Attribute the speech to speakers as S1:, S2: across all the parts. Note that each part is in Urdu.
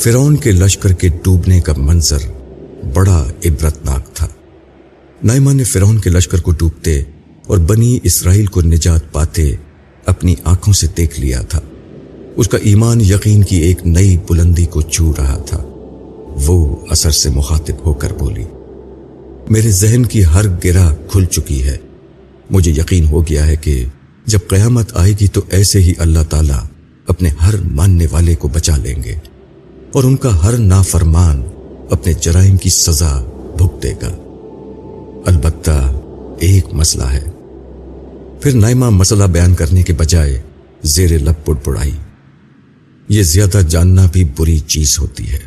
S1: فرون کے لشکر کے ڈوبنے کا منظر بڑا عبرتناک تھا۔ نائمہ نے فرون کے لشکر کو ڈوبتے اور بنی اسرائیل کو نجات پاتے اپنی آنکھوں سے دیکھ لیا تھا۔ اس کا ایمان یقین کی ایک نئی بلندی کو چھو رہا تھا۔ وہ اثر سے مخاطب ہو کر بولی، میرے ذہن کی ہر گرہ کھل چکی ہے۔ مجھے یقین ہو گیا ہے کہ جب قیامت آئے گی تو ایسے ہی اللہ تعالیٰ اپنے ہر ماننے والے کو بچا لیں گے۔ اور ان کا ہر نافرمان اپنے جرائم کی سزا بھگتے گا۔ البتہ ایک مسئلہ ہے۔ پھر نائمہ مسئلہ بیان کرنے کے بجائے زیر لب پڑ پڑائی۔ یہ زیادہ جاننا بھی بری چیز ہوتی ہے۔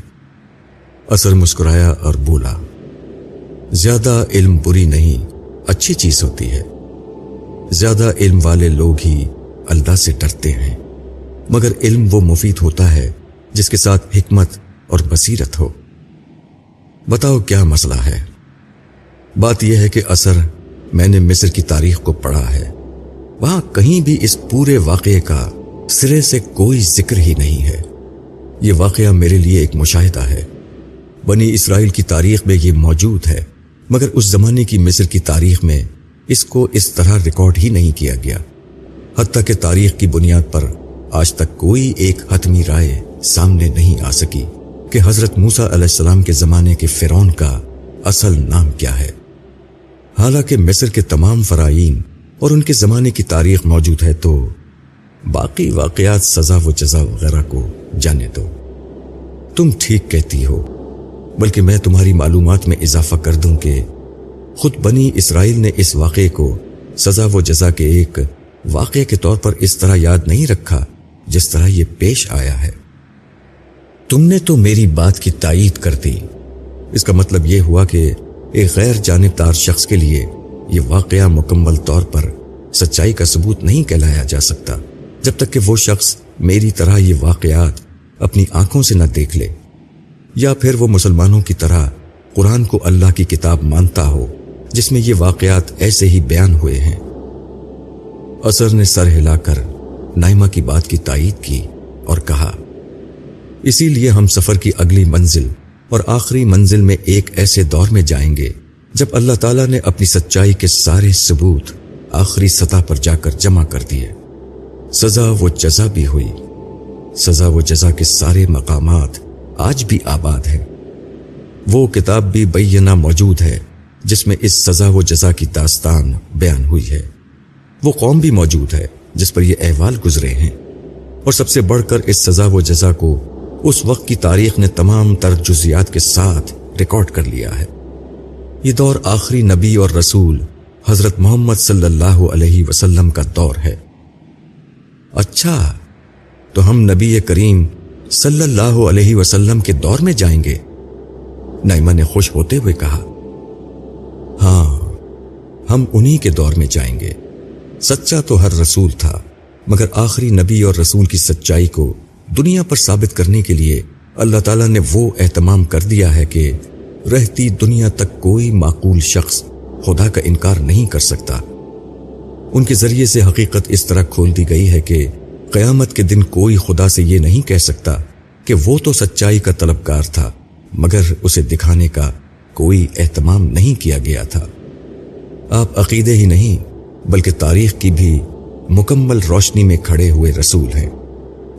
S1: اثر مسکرایا اور بولا، زیادہ علم بری نہیں، اچھی چیز ہوتی ہے۔ زیادہ علم والے لوگ ہی اللہ سے ڈرتے ہیں، مگر علم وہ مفید ہوتا ہے جس کے ساتھ حکمت اور بصیرت ہو۔ بتاؤ کیا مسئلہ ہے؟ بات یہ ہے کہ اثر میں نے مصر کی تاریخ کو پڑھا ہے۔ وہاں کہیں بھی اس پورے واقعے کا سرے سے کوئی ذکر ہی نہیں ہے۔ یہ واقعہ میرے لیے ایک مشاہدہ ہے۔ بنی اسرائیل کی تاریخ میں یہ موجود ہے، مگر اس زمانے کی مصر کی تاریخ میں اس کو اس طرح ریکارڈ ہی نہیں کیا گیا۔ حتیٰ کہ تاریخ کی بنیاد پر آج تک کوئی ایک حتمی رائے سامنے نہیں آ سکی کہ حضرت موسا علیہ السلام کے زمانے کے فرون کا اصل نام کیا ہے۔ حالانکہ مصر کے تمام فرائین اور ان کے زمانے کی تاریخ موجود ہے تو باقی واقعات سزا و جزا وغیرہ کو جانے دو۔ تم ٹھیک کہتی ہو، بلکہ میں تمہاری معلومات میں اضافہ کر دوں کہ خود بنی اسرائیل نے اس واقعے کو سزا و جزا کے ایک واقعے کے طور پر اس طرح یاد نہیں رکھا جس طرح یہ پیش آیا ہے۔ تم نے تو میری بات کی تائید کر دی۔ اس کا مطلب یہ ہوا کہ ایک غیر جانبدار شخص کے لیے یہ واقعہ مکمل طور پر سچائی کا ثبوت نہیں کہلایا جا سکتا، جب تک کہ وہ شخص میری طرح یہ واقعات اپنی آنکھوں سے نہ دیکھ لے، یا پھر وہ مسلمانوں کی طرح قرآن کو اللہ کی کتاب مانتا ہو، جس میں یہ واقعات ایسے ہی بیان ہوئے ہیں۔ اثر نے سر ہلا کر نائمہ کی بات کی تائید کی اور کہا اسی لیے ہم سفر کی اگلی منزل اور آخری منزل میں ایک ایسے دور میں جائیں گے جب اللہ تعالیٰ نے اپنی سچائی کے سارے ثبوت آخری سطح پر جا کر جمع کر دیے۔ سزا و جزا بھی ہوئی۔ سزا و جزا کے سارے مقامات آج بھی آباد ہیں۔ وہ کتاب بھی بینہ موجود ہے جس میں اس سزا و جزا کی داستان بیان ہوئی ہے۔ وہ قوم بھی موجود ہے جس پر یہ احوال گزرے ہیں۔ اور سب سے بڑھ کر اس سزا و جزا کو اس وقت کی تاریخ نے تمام تر جزیات کے ساتھ ریکارڈ کر لیا ہے۔ یہ دور آخری نبی اور رسول حضرت محمد صلی اللہ علیہ وسلم کا دور ہے۔ اچھا تو ہم نبی کریم صلی اللہ علیہ وسلم کے دور میں جائیں گے؟ نائمہ نے خوش ہوتے ہوئے کہا ہاں ہم انہی کے دور میں جائیں گے۔ سچا تو ہر رسول تھا، مگر آخری نبی اور رسول کی سچائی کو دنیا پر ثابت کرنے کے لیے اللہ تعالیٰ نے وہ اہتمام کر دیا ہے کہ رہتی دنیا تک کوئی معقول شخص خدا کا انکار نہیں کر سکتا۔ ان کے ذریعے سے حقیقت اس طرح کھول دی گئی ہے کہ قیامت کے دن کوئی خدا سے یہ نہیں کہہ سکتا کہ وہ تو سچائی کا طلبگار تھا، مگر اسے دکھانے کا کوئی اہتمام نہیں کیا گیا تھا۔ آپ عقیدے ہی نہیں، بلکہ تاریخ کی بھی مکمل روشنی میں کھڑے ہوئے رسول ہیں۔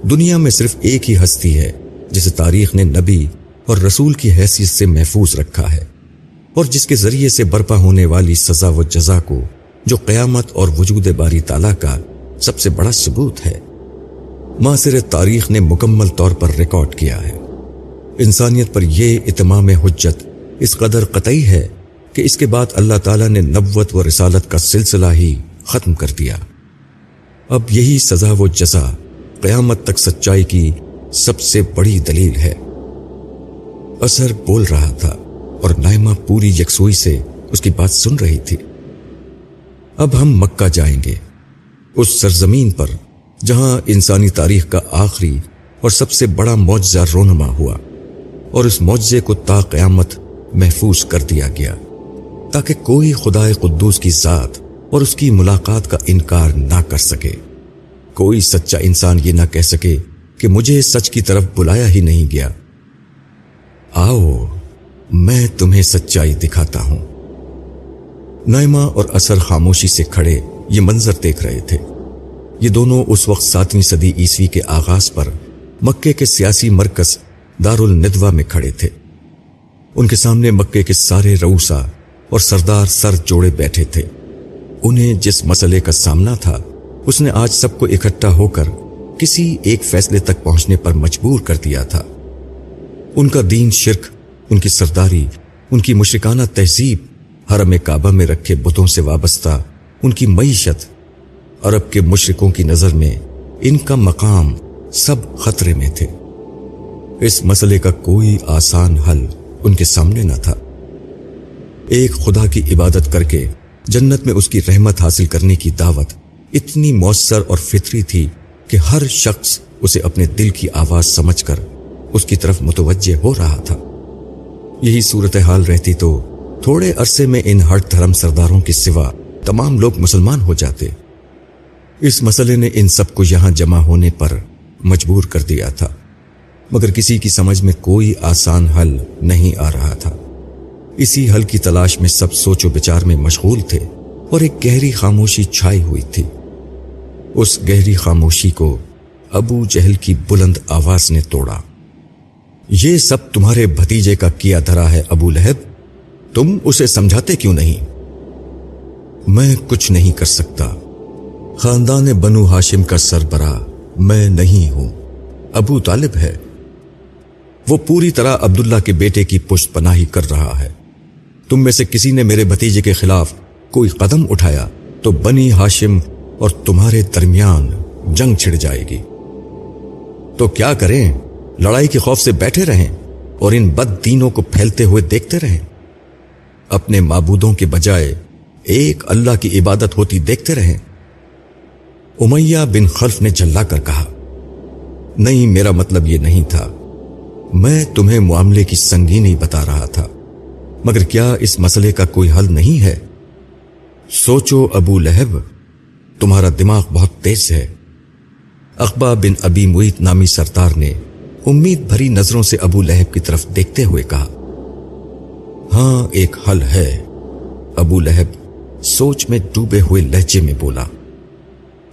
S1: دنیا میں صرف ایک ہی ہستی ہے، جسے تاریخ نے نبی اور رسول کی حیثیت سے محفوظ رکھا ہے۔ اور جس کے ذریعے سے برپا ہونے والی سزا و جزا کو جو قیامت اور وجود باری تعالیٰ کا سب سے بڑا ثبوت ہے۔ معاصر تاریخ نے مکمل طور پر ریکارڈ کیا ہے۔ انسانیت پر یہ اتمام حجت اس قدر قطعی ہے کہ اس کے بعد اللہ تعالیٰ نے نبوت و رسالت کا سلسلہ ہی ختم کر دیا۔ اب یہی سزا و جزا قیامت تک سچائی کی سب سے بڑی دلیل ہے۔ اثر بول رہا تھا اور نائمہ پوری یکسوئی سے اس کی بات سن رہی تھی۔ اب ہم مکہ جائیں گے۔ اس سرزمین پر جہاں انسانی تاریخ کا آخری اور سب سے بڑا معجزہ رونما ہوا اور اس معجزے کو تا قیامت محفوظ کر دیا گیا تاکہ کوئی خدا قدوس کی ذات اور اس کی ملاقات کا انکار نہ کر سکے۔ کوئی سچا انسان یہ نہ کہہ سکے کہ مجھے سچ کی طرف بلایا ہی نہیں گیا۔ آؤ، میں تمہیں سچائی دکھاتا ہوں۔ نائمہ اور اثر خاموشی سے کھڑے یہ منظر دیکھ رہے تھے۔ یہ دونوں اس وقت ساتویں صدی عیسوی کے آغاز پر مکے کے سیاسی مرکز دار الندوہ میں کھڑے تھے۔ ان کے سامنے مکے کے سارے روسا اور سردار سر جوڑے بیٹھے تھے۔ انہیں جس مسئلے کا سامنا تھا اس نے آج سب کو اکٹھا ہو کر کسی ایک فیصلے تک پہنچنے پر مجبور کر دیا تھا۔ ان کا دین شرک، ان کی سرداری، ان کی مشرکانہ تہذیب حرم کعبہ میں رکھے بتوں سے وابستہ، ان کی معیشت۔ عرب کے مشرکوں کی نظر میں ان کا مقام سب خطرے میں تھے۔ اس مسئلے کا کوئی آسان حل ان کے سامنے نہ تھا۔ ایک خدا کی عبادت کر کے جنت میں اس کی رحمت حاصل کرنے کی دعوت اتنی مؤثر اور فطری تھی کہ ہر شخص اسے اپنے دل کی آواز سمجھ کر اس کی طرف متوجہ ہو رہا تھا۔ یہی صورتحال رہتی تو تھوڑے عرصے میں ان ہٹ دھرم سرداروں کے سوا تمام لوگ مسلمان ہو جاتے۔ اس مسئلے نے ان سب کو یہاں جمع ہونے پر مجبور کر دیا تھا، مگر کسی کی سمجھ میں کوئی آسان حل نہیں آ رہا تھا۔ اسی حل کی تلاش میں سب سوچ و بچار میں مشغول تھے اور ایک گہری خاموشی چھائی ہوئی تھی۔ اس گہری خاموشی کو ابو جہل کی بلند آواز نے توڑا۔ یہ سب تمہارے بھتیجے کا کیا دھرا ہے ابو لہب؟ تم اسے سمجھاتے کیوں نہیں؟ میں کچھ نہیں کر سکتا۔ خاندان بنو ہاشم کا سربراہ میں نہیں ہوں۔ ابو طالب ہے۔ وہ پوری طرح عبداللہ کے بیٹے کی پشت پناہی کر رہا ہے۔ تم میں سے کسی نے میرے بھتیجے کے خلاف کوئی قدم اٹھایا تو بنی ہاشم اور تمہارے درمیان جنگ چھڑ جائے گی۔ تو کیا کریں؟ لڑائی کے خوف سے بیٹھے رہیں اور ان بد دینوں کو پھیلتے ہوئے دیکھتے رہیں۔ اپنے معبودوں کے بجائے ایک اللہ کی عبادت ہوتی دیکھتے رہیں۔ امیہ بن خلف نے جلا کر کہا، نہیں، میرا مطلب یہ نہیں تھا۔ میں تمہیں معاملے کی سنگینی بتا رہا تھا، مگر کیا اس مسئلے کا کوئی حل نہیں ہے؟ سوچو ابو لہب تمہارا دماغ بہت تیز ہے۔ اخبا بن ابی مویت نامی سردار نے امید بھری نظروں سے ابو لہب کی طرف دیکھتے ہوئے کہا ہاں ایک حل ہے۔ ابو لہب سوچ میں ڈوبے ہوئے لہجے میں بولا،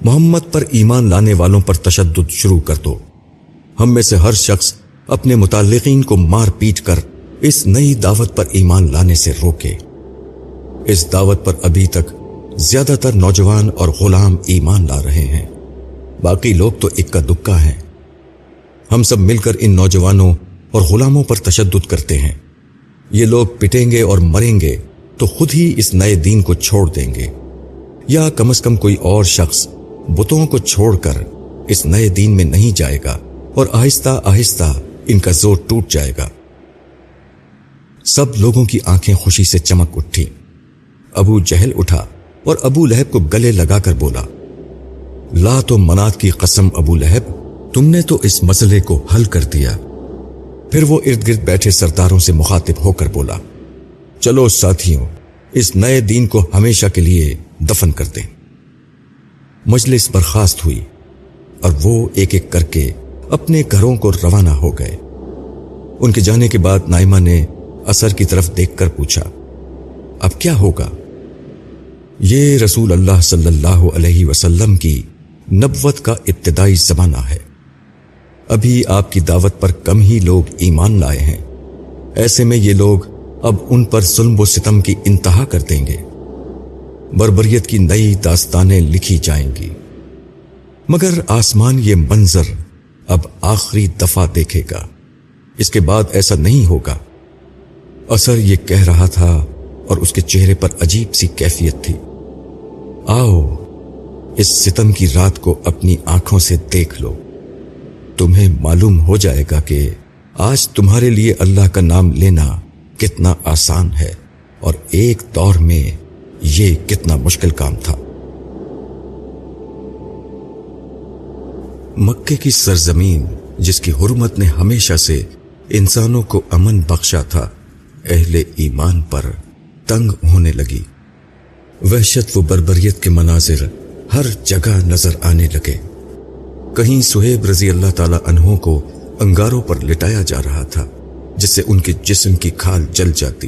S1: محمد پر ایمان لانے والوں پر تشدد شروع کر دو۔ ہم میں سے ہر شخص اپنے متعلقین کو مار پیٹ کر اس نئی دعوت پر ایمان لانے سے روکے۔ اس دعوت پر ابھی تک زیادہ تر نوجوان اور غلام ایمان لا رہے ہیں۔ باقی لوگ تو اکا دکا ہیں۔ ہم سب مل کر ان نوجوانوں اور غلاموں پر تشدد کرتے ہیں۔ یہ لوگ پٹیں گے اور مریں گے تو خود ہی اس نئے دین کو چھوڑ دیں گے۔ یا کم از کم کوئی اور شخص بتوں کو چھوڑ کر اس نئے دین میں نہیں جائے گا اور آہستہ آہستہ ان کا زور ٹوٹ جائے گا۔ سب لوگوں کی آنکھیں خوشی سے چمک اٹھی۔ ابو جہل اٹھا۔ اور ابو لہب کو گلے لگا کر بولا، لا تو منات کی قسم ابو لہب، تم نے تو اس مسئلے کو حل کر دیا۔ پھر وہ ارد گرد بیٹھے سرداروں سے مخاطب ہو کر بولا، چلو ساتھیوں، اس نئے دین کو ہمیشہ کے لیے دفن کر دیں۔ مجلس برخاست ہوئی اور وہ ایک ایک کر کے اپنے گھروں کو روانہ ہو گئے۔ ان کے جانے کے بعد نائمہ نے اثر کی طرف دیکھ کر پوچھا، اب کیا ہوگا؟ یہ رسول اللہ صلی اللہ علیہ وسلم کی نبوت کا ابتدائی زمانہ ہے۔ ابھی آپ کی دعوت پر کم ہی لوگ ایمان لائے ہیں۔ ایسے میں یہ لوگ اب ان پر ظلم و ستم کی انتہا کر دیں گے۔ بربریت کی نئی داستانیں لکھی جائیں گی۔ مگر آسمان یہ منظر اب آخری دفعہ دیکھے گا۔ اس کے بعد ایسا نہیں ہوگا۔ اثر یہ کہہ رہا تھا اور اس کے چہرے پر عجیب سی کیفیت تھی۔ آؤ، اس ستم کی رات کو اپنی آنکھوں سے دیکھ لو۔ تمہیں معلوم ہو جائے گا کہ آج تمہارے لیے اللہ کا نام لینا کتنا آسان ہے اور ایک دور میں یہ کتنا مشکل کام تھا۔ مکے کی سرزمین، جس کی حرمت نے ہمیشہ سے انسانوں کو امن بخشا تھا، اہل ایمان پر تنگ ہونے لگی۔ وحشت و بربریت کے مناظر ہر جگہ نظر آنے لگے۔ کہیں سہیب رضی اللہ تعالی عنہ کو انگاروں پر لٹایا جا رہا تھا، جس سے ان کے جسم کی کھال جل جاتی۔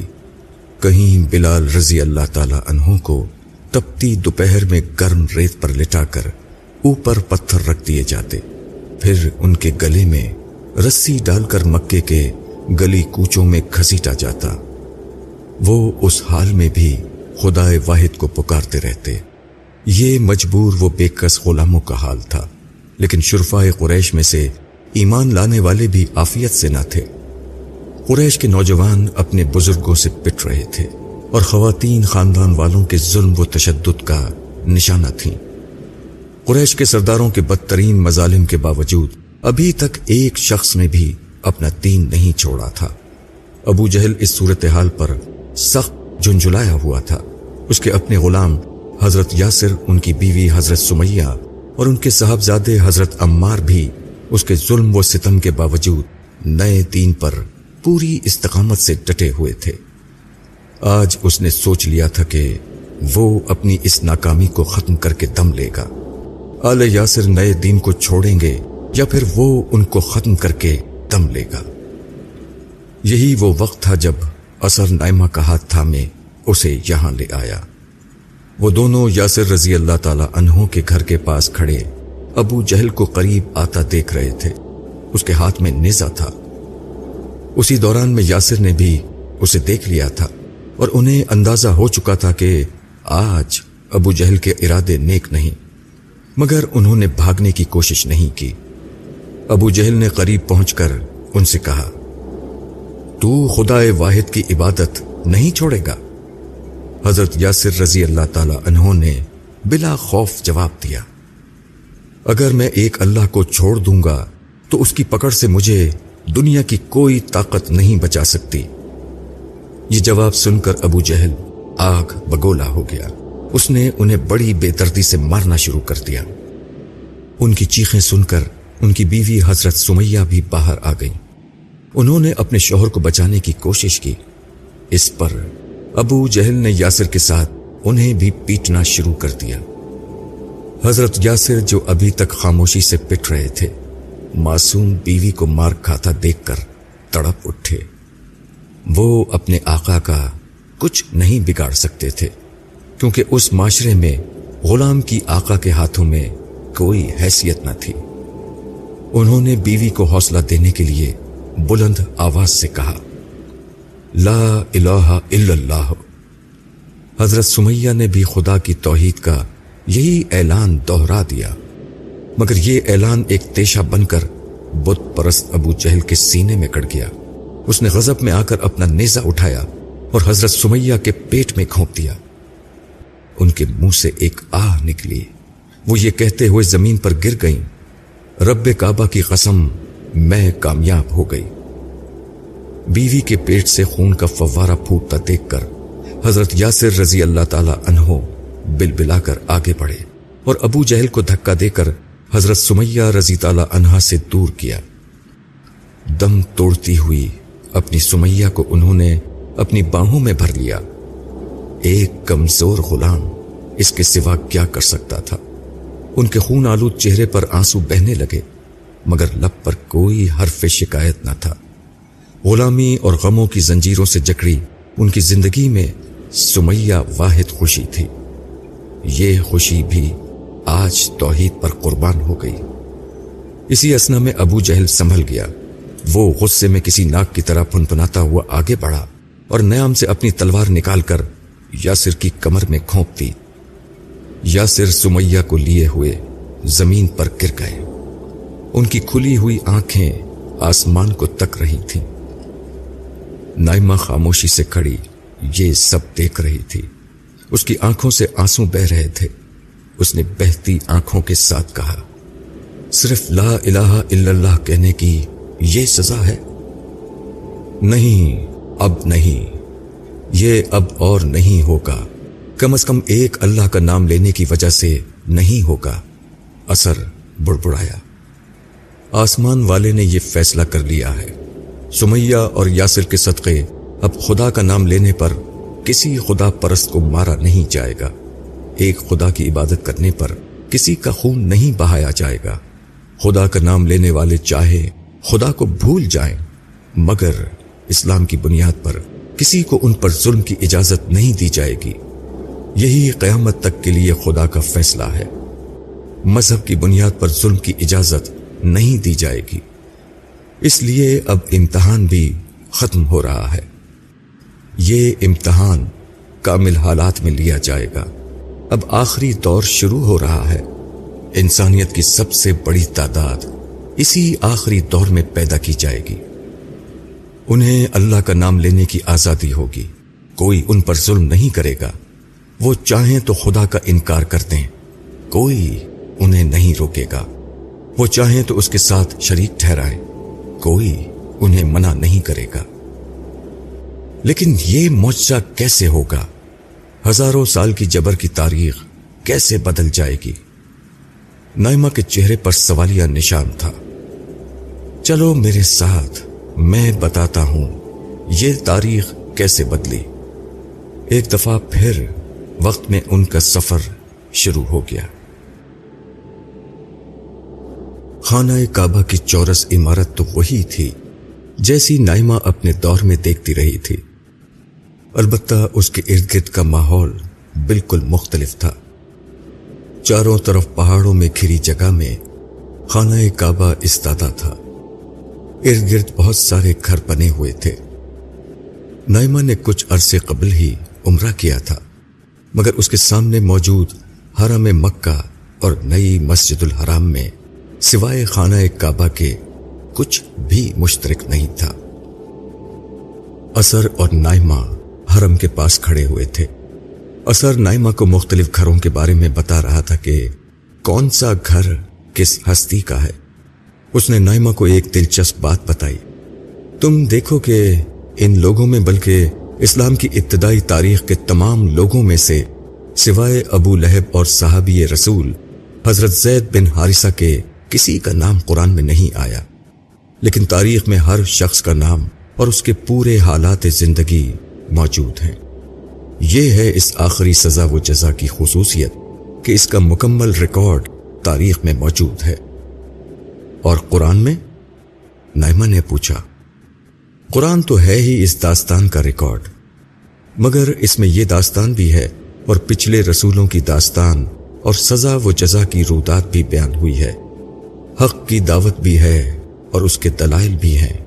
S1: کہیں بلال رضی اللہ تعالی عنہ کو تپتی دوپہر میں گرم ریت پر لٹا کر اوپر پتھر رکھ دیے جاتے۔ پھر ان کے گلے میں رسی ڈال کر مکے کے گلی کوچوں میں گھسیٹا جاتا۔ وہ اس حال میں بھی خدا واحد کو پکارتے رہتے۔ یہ مجبور وہ بے کس غلاموں کا حال تھا، لیکن شرفا قریش میں سے ایمان لانے والے بھی آفیت سے نہ تھے۔ قریش کے نوجوان اپنے بزرگوں سے پٹ رہے تھے اور خواتین خاندان والوں کے ظلم و تشدد کا نشانہ تھیں۔ قریش کے سرداروں کے بدترین مظالم کے باوجود ابھی تک ایک شخص نے بھی اپنا دین نہیں چھوڑا تھا۔ ابو جہل اس صورتحال پر سخت جنجلایا ہوا تھا۔ اس کے اپنے غلام حضرت یاسر، ان کی بیوی حضرت سمیہ اور ان کے صاحبزادے حضرت عمار بھی اس کے ظلم و ستم کے باوجود نئے دین پر پوری استقامت سے ڈٹے ہوئے تھے۔ آج اس نے سوچ لیا تھا کہ وہ اپنی اس ناکامی کو ختم کر کے دم لے گا۔ آل یاسر نئے دین کو چھوڑیں گے یا پھر وہ ان کو ختم کر کے دم لے گا۔ یہی وہ وقت تھا جب اثر نائمہ کا ہاتھ تھامے اسے یہاں لے آیا۔ وہ دونوں یاسر رضی اللہ تعالی انہوں کے گھر کے پاس کھڑے ابو جہل کو قریب آتا دیکھ رہے تھے۔ اس کے ہاتھ میں نیزا تھا۔ اسی دوران میں یاسر نے بھی اسے دیکھ لیا تھا اور انہیں اندازہ ہو چکا تھا کہ آج ابو جہل کے ارادے نیک نہیں، مگر انہوں نے بھاگنے کی کوشش نہیں کی۔ ابو جہل نے قریب پہنچ کر ان سے کہا، تو خدا واحد کی عبادت نہیں چھوڑے گا؟ حضرت یاسر رضی اللہ تعالی انہوں نے بلا خوف جواب دیا، اگر میں ایک اللہ کو چھوڑ دوں گا، تو اس کی پکڑ سے مجھے دنیا کی کوئی طاقت نہیں بچا سکتی۔ یہ جواب سن کر ابو جہل آگ بگولا ہو گیا۔ اس نے انہیں بڑی بے دردی سے مارنا شروع کر دیا۔ ان کی چیخیں سن کر ان کی بیوی حضرت سمیہ بھی باہر آ گئی انہوں نے اپنے شوہر کو بچانے کی کوشش کی۔ اس پر ابو جہل نے یاسر کے ساتھ انہیں بھی پیٹنا شروع کر دیا۔ حضرت یاسر جو ابھی تک خاموشی سے پٹ رہے تھے، معصوم بیوی کو مار کھاتا دیکھ کر تڑپ اٹھے۔ وہ اپنے آقا کا کچھ نہیں بگاڑ سکتے تھے، کیونکہ اس معاشرے میں غلام کی آقا کے ہاتھوں میں کوئی حیثیت نہ تھی۔ انہوں نے بیوی کو حوصلہ دینے کے لیے بلند آواز سے کہا لا الہ الا اللہ۔ حضرت سمیہ نے بھی خدا کی توحید کا یہی اعلان دوہرا دیا۔ مگر یہ اعلان ایک تیشہ بن کر بت پرست ابو جہل کے سینے میں کٹ گیا۔ اس نے غضب میں آ کر اپنا نیزا اٹھایا اور حضرت سمیہ کے پیٹ میں کھونپ دیا۔ ان کے منہ سے ایک آہ نکلی۔ وہ یہ کہتے ہوئے زمین پر گر گئیں۔ رب کعبہ کی قسم میں کامیاب ہو گئی۔ بیوی کے پیٹ سے خون کا فوارہ پھوٹتا دیکھ کر حضرت یاسر رضی اللہ تعالی انہو بل بلا کر آگے بڑھے اور ابو جہل کو دھکا دے کر حضرت سمیہ رضی تعالی عنہا سے دور کیا۔ دم توڑتی ہوئی اپنی سمیہ کو انہوں نے اپنی باہوں میں بھر لیا۔ ایک کمزور غلام اس کے سوا کیا کر سکتا تھا؟ ان کے خون آلود چہرے پر آنسو بہنے لگے، مگر لب پر کوئی حرف شکایت نہ تھا۔ غلامی اور غموں کی زنجیروں سے جکڑی ان کی زندگی میں سمیہ واحد خوشی تھی۔ یہ خوشی بھی آج توحید پر قربان ہو گئی۔ اسی اسنا میں ابو جہل سنبھل گیا۔ وہ غصے میں کسی ناک کی طرح پنپناتا ہوا آگے بڑھا اور نیام سے اپنی تلوار نکال کر یاسر کی کمر میں کھونپ دی یاسر سمیہ کو لیے ہوئے زمین پر گر گئے۔ ان کی کھلی ہوئی آنکھیں آسمان کو تک رہی تھیں۔ نائمہ خاموشی سے کھڑی، یہ سب دیکھ رہی تھی۔ اس کی آنکھوں سے آنسو بہ رہے تھے۔ اس نے بہتی آنکھوں کے ساتھ کہا، صرف لا الہ الا اللہ کہنے کی یہ سزا ہے؟ نہیں، اب نہیں۔ یہ اب اور نہیں ہوگا۔ کم از کم ایک اللہ کا نام لینے کی وجہ سے نہیں ہوگا۔ اثر بڑبڑایا۔ آسمان والے نے یہ فیصلہ کر لیا ہے۔ سمیہ اور یاسر کے صدقے اب خدا کا نام لینے پر کسی خدا پرست کو مارا نہیں جائے گا۔ ایک خدا کی عبادت کرنے پر کسی کا خون نہیں بہایا جائے گا۔ خدا کا نام لینے والے چاہے خدا کو بھول جائیں، مگر اسلام کی بنیاد پر کسی کو ان پر ظلم کی اجازت نہیں دی جائے گی۔ یہی قیامت تک کے لیے خدا کا فیصلہ ہے۔ مذہب کی بنیاد پر ظلم کی اجازت نہیں دی جائے گی۔ اس لیے اب امتحان بھی ختم ہو رہا ہے۔ یہ امتحان کامل حالات میں لیا جائے گا۔ اب آخری دور شروع ہو رہا ہے۔ انسانیت کی سب سے بڑی تعداد اسی آخری دور میں پیدا کی جائے گی۔ انہیں اللہ کا نام لینے کی آزادی ہوگی۔ کوئی ان پر ظلم نہیں کرے گا۔ وہ چاہیں تو خدا کا انکار کرتے ہیں۔ کوئی انہیں نہیں روکے گا۔ وہ چاہیں تو اس کے ساتھ شریک ٹھہرائے۔ کوئی انہیں منع نہیں کرے گا۔ لیکن یہ معجزہ کیسے ہوگا؟ ہزاروں سال کی جبر کی تاریخ کیسے بدل جائے گی؟ نائمہ کے چہرے پر سوالیہ نشان تھا۔ چلو میرے ساتھ، میں بتاتا ہوں یہ تاریخ کیسے بدلی۔ ایک دفعہ پھر وقت میں ان کا سفر شروع ہو گیا۔ خانہ کعبہ کی چورس عمارت تو وہی تھی جیسی نائمہ اپنے دور میں دیکھتی رہی تھی۔ البتہ اس کے ارد گرد کا ماحول بالکل مختلف تھا۔ چاروں طرف پہاڑوں میں کھری جگہ میں خانہ کعبہ استادہ تھا۔ ارد گرد بہت سارے گھر بنے ہوئے تھے۔ نائمہ نے کچھ عرصے قبل ہی عمرہ کیا تھا، مگر اس کے سامنے موجود حرم مکہ اور نئی مسجد الحرام میں سوائے خانہ کعبہ کے کچھ بھی مشترک نہیں تھا۔ اثر اور نائمہ حرم کے پاس کھڑے ہوئے تھے۔ اثر نائمہ کو مختلف گھروں کے بارے میں بتا رہا تھا کہ کون سا گھر کس ہستی کا ہے۔ اس نے نائمہ کو ایک دلچسپ بات بتائی۔ تم دیکھو کہ ان لوگوں میں بلکہ اسلام کی ابتدائی تاریخ کے تمام لوگوں میں سے سوائے ابو لہب اور صحابی رسول حضرت زید بن حارثہ کے کسی کا نام قرآن میں نہیں آیا، لیکن تاریخ میں ہر شخص کا نام اور اس کے پورے حالات زندگی موجود ہیں۔ یہ ہے اس آخری سزا و جزا کی خصوصیت کہ اس کا مکمل ریکارڈ تاریخ میں موجود ہے۔ اور قرآن میں؟ نائمہ نے پوچھا، قرآن تو ہے ہی اس داستان کا ریکارڈ، مگر اس میں یہ داستان بھی ہے اور پچھلے رسولوں کی داستان اور سزا و جزا کی رودات بھی بیان ہوئی ہے۔ حق کی دعوت بھی ہے اور اس کے دلائل بھی ہیں۔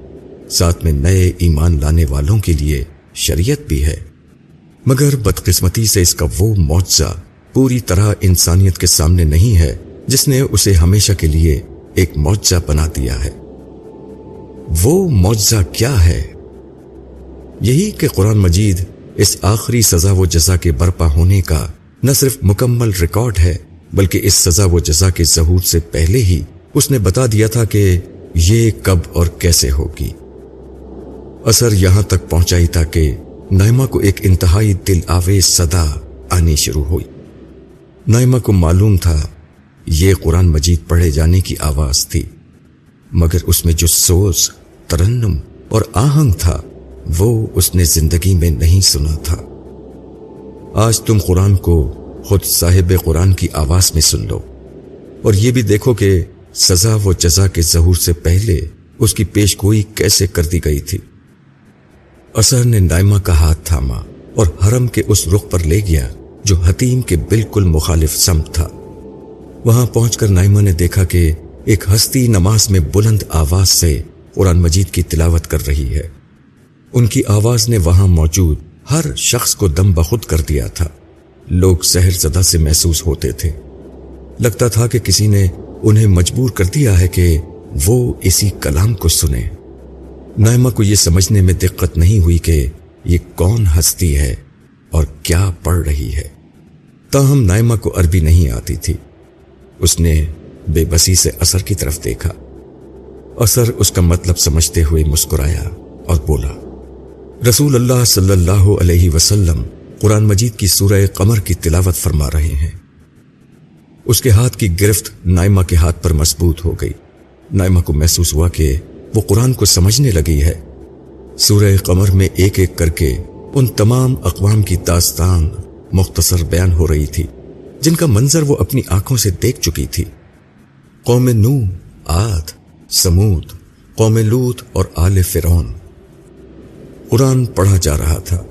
S1: ساتھ میں نئے ایمان لانے والوں کے لیے شریعت بھی ہے۔ مگر بدقسمتی سے اس کا وہ معجزہ پوری طرح انسانیت کے سامنے نہیں ہے جس نے اسے ہمیشہ کے لیے ایک معجزہ بنا دیا ہے۔ وہ معجزہ کیا ہے؟ یہی کہ قرآن مجید اس آخری سزا و جزا کے برپا ہونے کا نہ صرف مکمل ریکارڈ ہے، بلکہ اس سزا و جزا کے ظہور سے پہلے ہی اس نے بتا دیا تھا کہ یہ کب اور کیسے ہوگی۔ اثر یہاں تک پہنچائی تھا کہ نائمہ کو ایک انتہائی دل آویز صدا آنی شروع ہوئی۔ نائمہ کو معلوم تھا یہ قرآن مجید پڑھے جانے کی آواز تھی، مگر اس میں جو سوز، ترنم اور آہنگ تھا، وہ اس نے زندگی میں نہیں سنا تھا۔ آج تم قرآن کو خود صاحب قرآن کی آواز میں سن لو اور یہ بھی دیکھو کہ سزا و جزا کے ظہور سے پہلے اس کی پیش گوئی کیسے کر دی گئی تھی؟ اثر نے نائمہ کا ہاتھ تھاما اور حرم کے اس رخ پر لے گیا جو حتیم کے بالکل مخالف سمت تھا۔ وہاں پہنچ کر نائمہ نے دیکھا کہ ایک ہستی نماز میں بلند آواز سے قرآن مجید کی تلاوت کر رہی ہے۔ ان کی آواز نے وہاں موجود ہر شخص کو دم بخود کر دیا تھا۔ لوگ زہر زدہ سے محسوس ہوتے تھے۔ لگتا تھا کہ کسی نے انہیں مجبور کر دیا ہے کہ وہ اسی کلام کو سنے نائمہ کو یہ سمجھنے میں دقت نہیں ہوئی کہ یہ کون ہستی ہے اور کیا پڑھ رہی ہے۔ تاہم نائمہ کو عربی نہیں آتی تھی۔ اس نے بے بسی سے اثر کی طرف دیکھا۔ اثر اس کا مطلب سمجھتے ہوئے مسکرایا اور بولا، رسول اللہ صلی اللہ علیہ وسلم قرآن مجید کی سورہ قمر کی تلاوت فرما رہے ہیں۔ اس کے ہاتھ کی گرفت نائمہ کے ہاتھ پر مضبوط ہو گئی۔ نائمہ کو محسوس ہوا کہ وہ قرآن کو سمجھنے لگی ہے۔ سورہ قمر میں ایک ایک کر کے ان تمام اقوام کی داستان مختصر بیان ہو رہی تھی، جن کا منظر وہ اپنی آنکھوں سے دیکھ چکی تھی۔ قوم نو آد سمود قوم لوت اور آل فرون قرآن پڑھا جا رہا تھا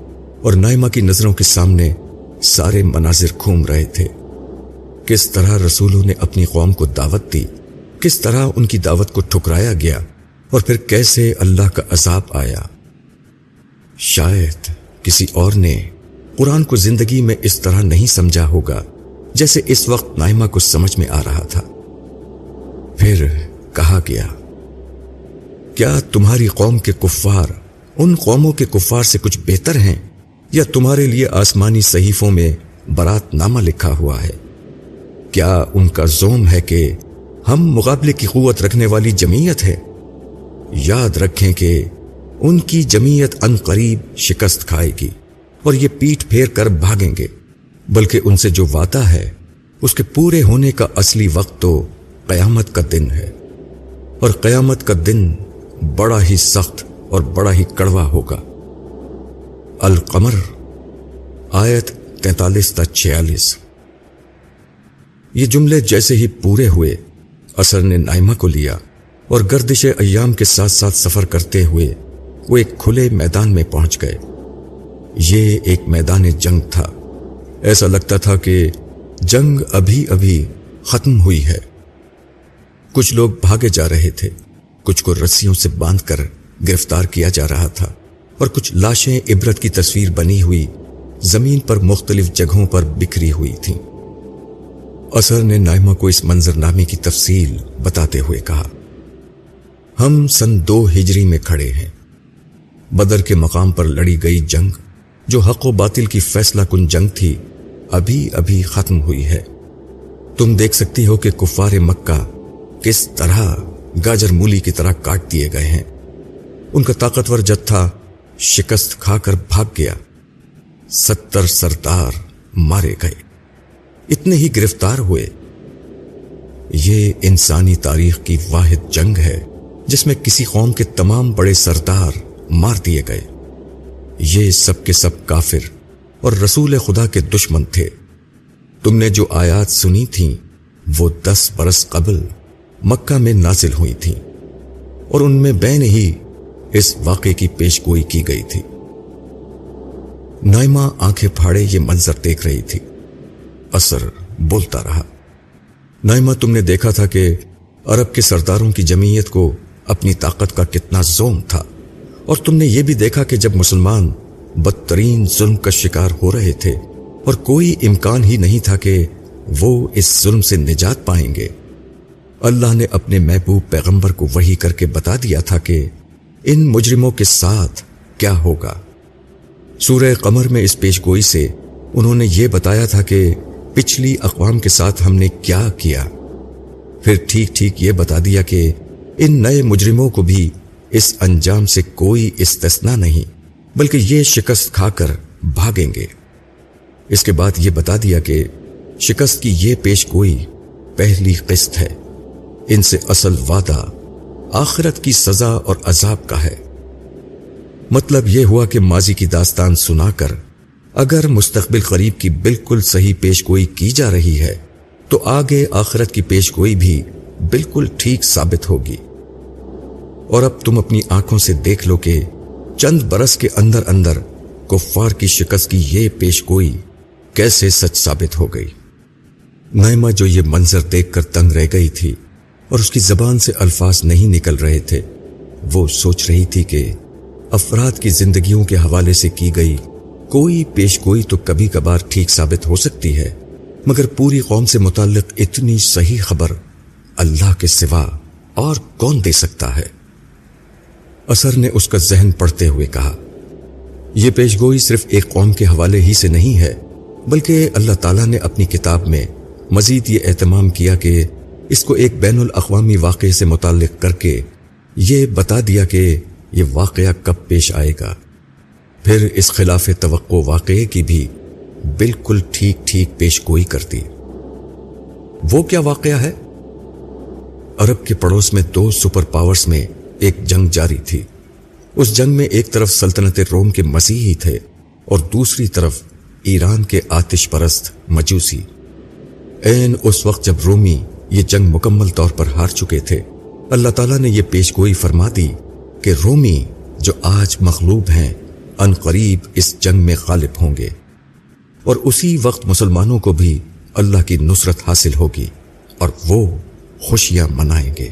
S1: اور نائمہ کی نظروں کے سامنے سارے مناظر گھوم رہے تھے۔ کس طرح رسولوں نے اپنی قوم کو دعوت دی، کس طرح ان کی دعوت کو ٹھکرایا گیا، اور پھر کیسے اللہ کا عذاب آیا۔ شاید کسی اور نے قرآن کو زندگی میں اس طرح نہیں سمجھا ہوگا جیسے اس وقت نائمہ کو سمجھ میں آ رہا تھا۔ پھر کہا گیا، کیا تمہاری قوم کے کفار ان قوموں کے کفار سے کچھ بہتر ہیں، یا تمہارے لیے آسمانی صحیفوں میں برات نامہ لکھا ہوا ہے؟ کیا ان کا زوم ہے کہ ہم مقابلے کی قوت رکھنے والی جمعیت ہے؟ یاد رکھیں کہ ان کی جمعیت ان قریب شکست کھائے گی اور یہ پیٹ پھیر کر بھاگیں گے، بلکہ ان سے جو وعدہ ہے، اس کے پورے ہونے کا اصلی وقت تو قیامت کا دن ہے۔ اور قیامت کا دن بڑا ہی سخت اور بڑا ہی کڑوا ہوگا۔ القمر، آیت تینتالیس تا چھیالیس۔ یہ جملے جیسے ہی پورے ہوئے، اثر نے نائمہ کو لیا اور گردش ایام کے ساتھ ساتھ سفر کرتے ہوئے وہ ایک کھلے میدان میں پہنچ گئے۔ یہ ایک میدان جنگ تھا۔ ایسا لگتا تھا کہ جنگ ابھی ابھی ختم ہوئی ہے۔ کچھ لوگ بھاگے جا رہے تھے، کچھ کو رسیوں سے باندھ کر گرفتار کیا جا رہا تھا اور کچھ لاشیں عبرت کی تصویر بنی ہوئی زمین پر مختلف جگہوں پر بکھری ہوئی تھیں۔ اثر نے نائمہ کو اس منظر نامے کی تفصیل بتاتے ہوئے کہا، ہم سن دو ہجری میں کھڑے ہیں۔ بدر کے مقام پر لڑی گئی جنگ، جو حق و باطل کی فیصلہ کن جنگ تھی، ابھی ابھی ختم ہوئی ہے۔ تم دیکھ سکتی ہو کہ کفار مکہ کس طرح گاجر مولی کی طرح کاٹ دیے گئے ہیں۔ ان کا طاقتور جتھا شکست کھا کر بھاگ گیا۔ ستر سردار مارے گئے۔ اتنے ہی گرفتار ہوئے۔ یہ انسانی تاریخ کی واحد جنگ ہے جس میں کسی قوم کے تمام بڑے سردار مار دیے گئے۔ یہ سب کے سب کافر اور رسول خدا کے دشمن تھے۔ تم نے جو آیات سنی تھیں، وہ دس برس قبل مکہ میں نازل ہوئی تھیں اور ان میں بین ہی اس واقعے کی پیش گوئی کی گئی تھی۔ نائمہ آنکھیں پھاڑے یہ منظر دیکھ رہی تھی۔ اثر بولتا رہا۔ نائمہ، تم نے دیکھا تھا کہ عرب کے سرداروں کی جمعیت کو اپنی طاقت کا کتنا زوم تھا۔ اور تم نے یہ بھی دیکھا کہ جب مسلمان بدترین ظلم کا شکار ہو رہے تھے، اور کوئی امکان ہی نہیں تھا کہ وہ اس ظلم سے نجات پائیں گے۔ اللہ نے اپنے محبوب پیغمبر کو وہی کر کے بتا دیا تھا کہ ان مجرموں کے ساتھ کیا ہوگا۔ سورہ قمر میں اس پیش گوئی سے انہوں نے یہ بتایا تھا کہ پچھلی اقوام کے ساتھ ہم نے کیا کیا؟ پھر ٹھیک ٹھیک یہ بتا دیا کہ ان نئے مجرموں کو بھی اس انجام سے کوئی استثنا نہیں، بلکہ یہ شکست کھا کر بھاگیں گے۔ اس کے بعد یہ بتا دیا کہ شکست کی یہ پیش گوئی پہلی قسط ہے۔ ان سے اصل وعدہ آخرت کی سزا اور عذاب کا ہے۔ مطلب یہ ہوا کہ ماضی کی داستان سنا کر اگر مستقبل قریب کی بالکل صحیح پیش گوئی کی جا رہی ہے، تو آگے آخرت کی پیش گوئی بھی بالکل ٹھیک ثابت ہوگی۔ اور اب تم اپنی آنکھوں سے دیکھ لو کہ چند برس کے اندر اندر کفار کی شکست کی یہ پیش گوئی کیسے سچ ثابت ہو گئی۔ نائمہ جو یہ منظر دیکھ کر تنگ رہ گئی تھی اور اس کی زبان سے الفاظ نہیں نکل رہے تھے، وہ سوچ رہی تھی کہ افراد کی زندگیوں کے حوالے سے کی گئی کوئی پیش گوئی تو کبھی کبھار ٹھیک ثابت ہو سکتی ہے، مگر پوری قوم سے متعلق اتنی صحیح خبر اللہ کے سوا اور کون دے سکتا ہے؟ اثر نے اس کا ذہن پڑھتے ہوئے کہا، یہ پیش گوئی صرف ایک قوم کے حوالے ہی سے نہیں ہے، بلکہ اللہ تعالیٰ نے اپنی کتاب میں مزید یہ اہتمام کیا کہ اس کو ایک بین الاقوامی واقعے سے متعلق کر کے یہ بتا دیا کہ یہ واقعہ کب پیش آئے گا۔ پھر اس خلاف توقع واقعے کی بھی بالکل ٹھیک ٹھیک پیش گوئی کرتی۔ وہ کیا واقعہ ہے؟ عرب کے پڑوس میں دو سپر پاورز میں ایک جنگ جاری تھی۔ اس جنگ میں ایک طرف سلطنت روم کے مسیحی تھے اور دوسری طرف ایران کے آتش پرست مجوسی۔ این اس وقت جب رومی یہ جنگ مکمل طور پر ہار چکے تھے، اللہ تعالیٰ نے یہ پیش گوئی فرما دی کہ رومی جو آج مغلوب ہیں ان قریب اس جنگ میں غالب ہوں گے۔ اور اسی وقت مسلمانوں کو بھی اللہ کی نصرت حاصل ہوگی اور وہ خوشیاں منائیں گے۔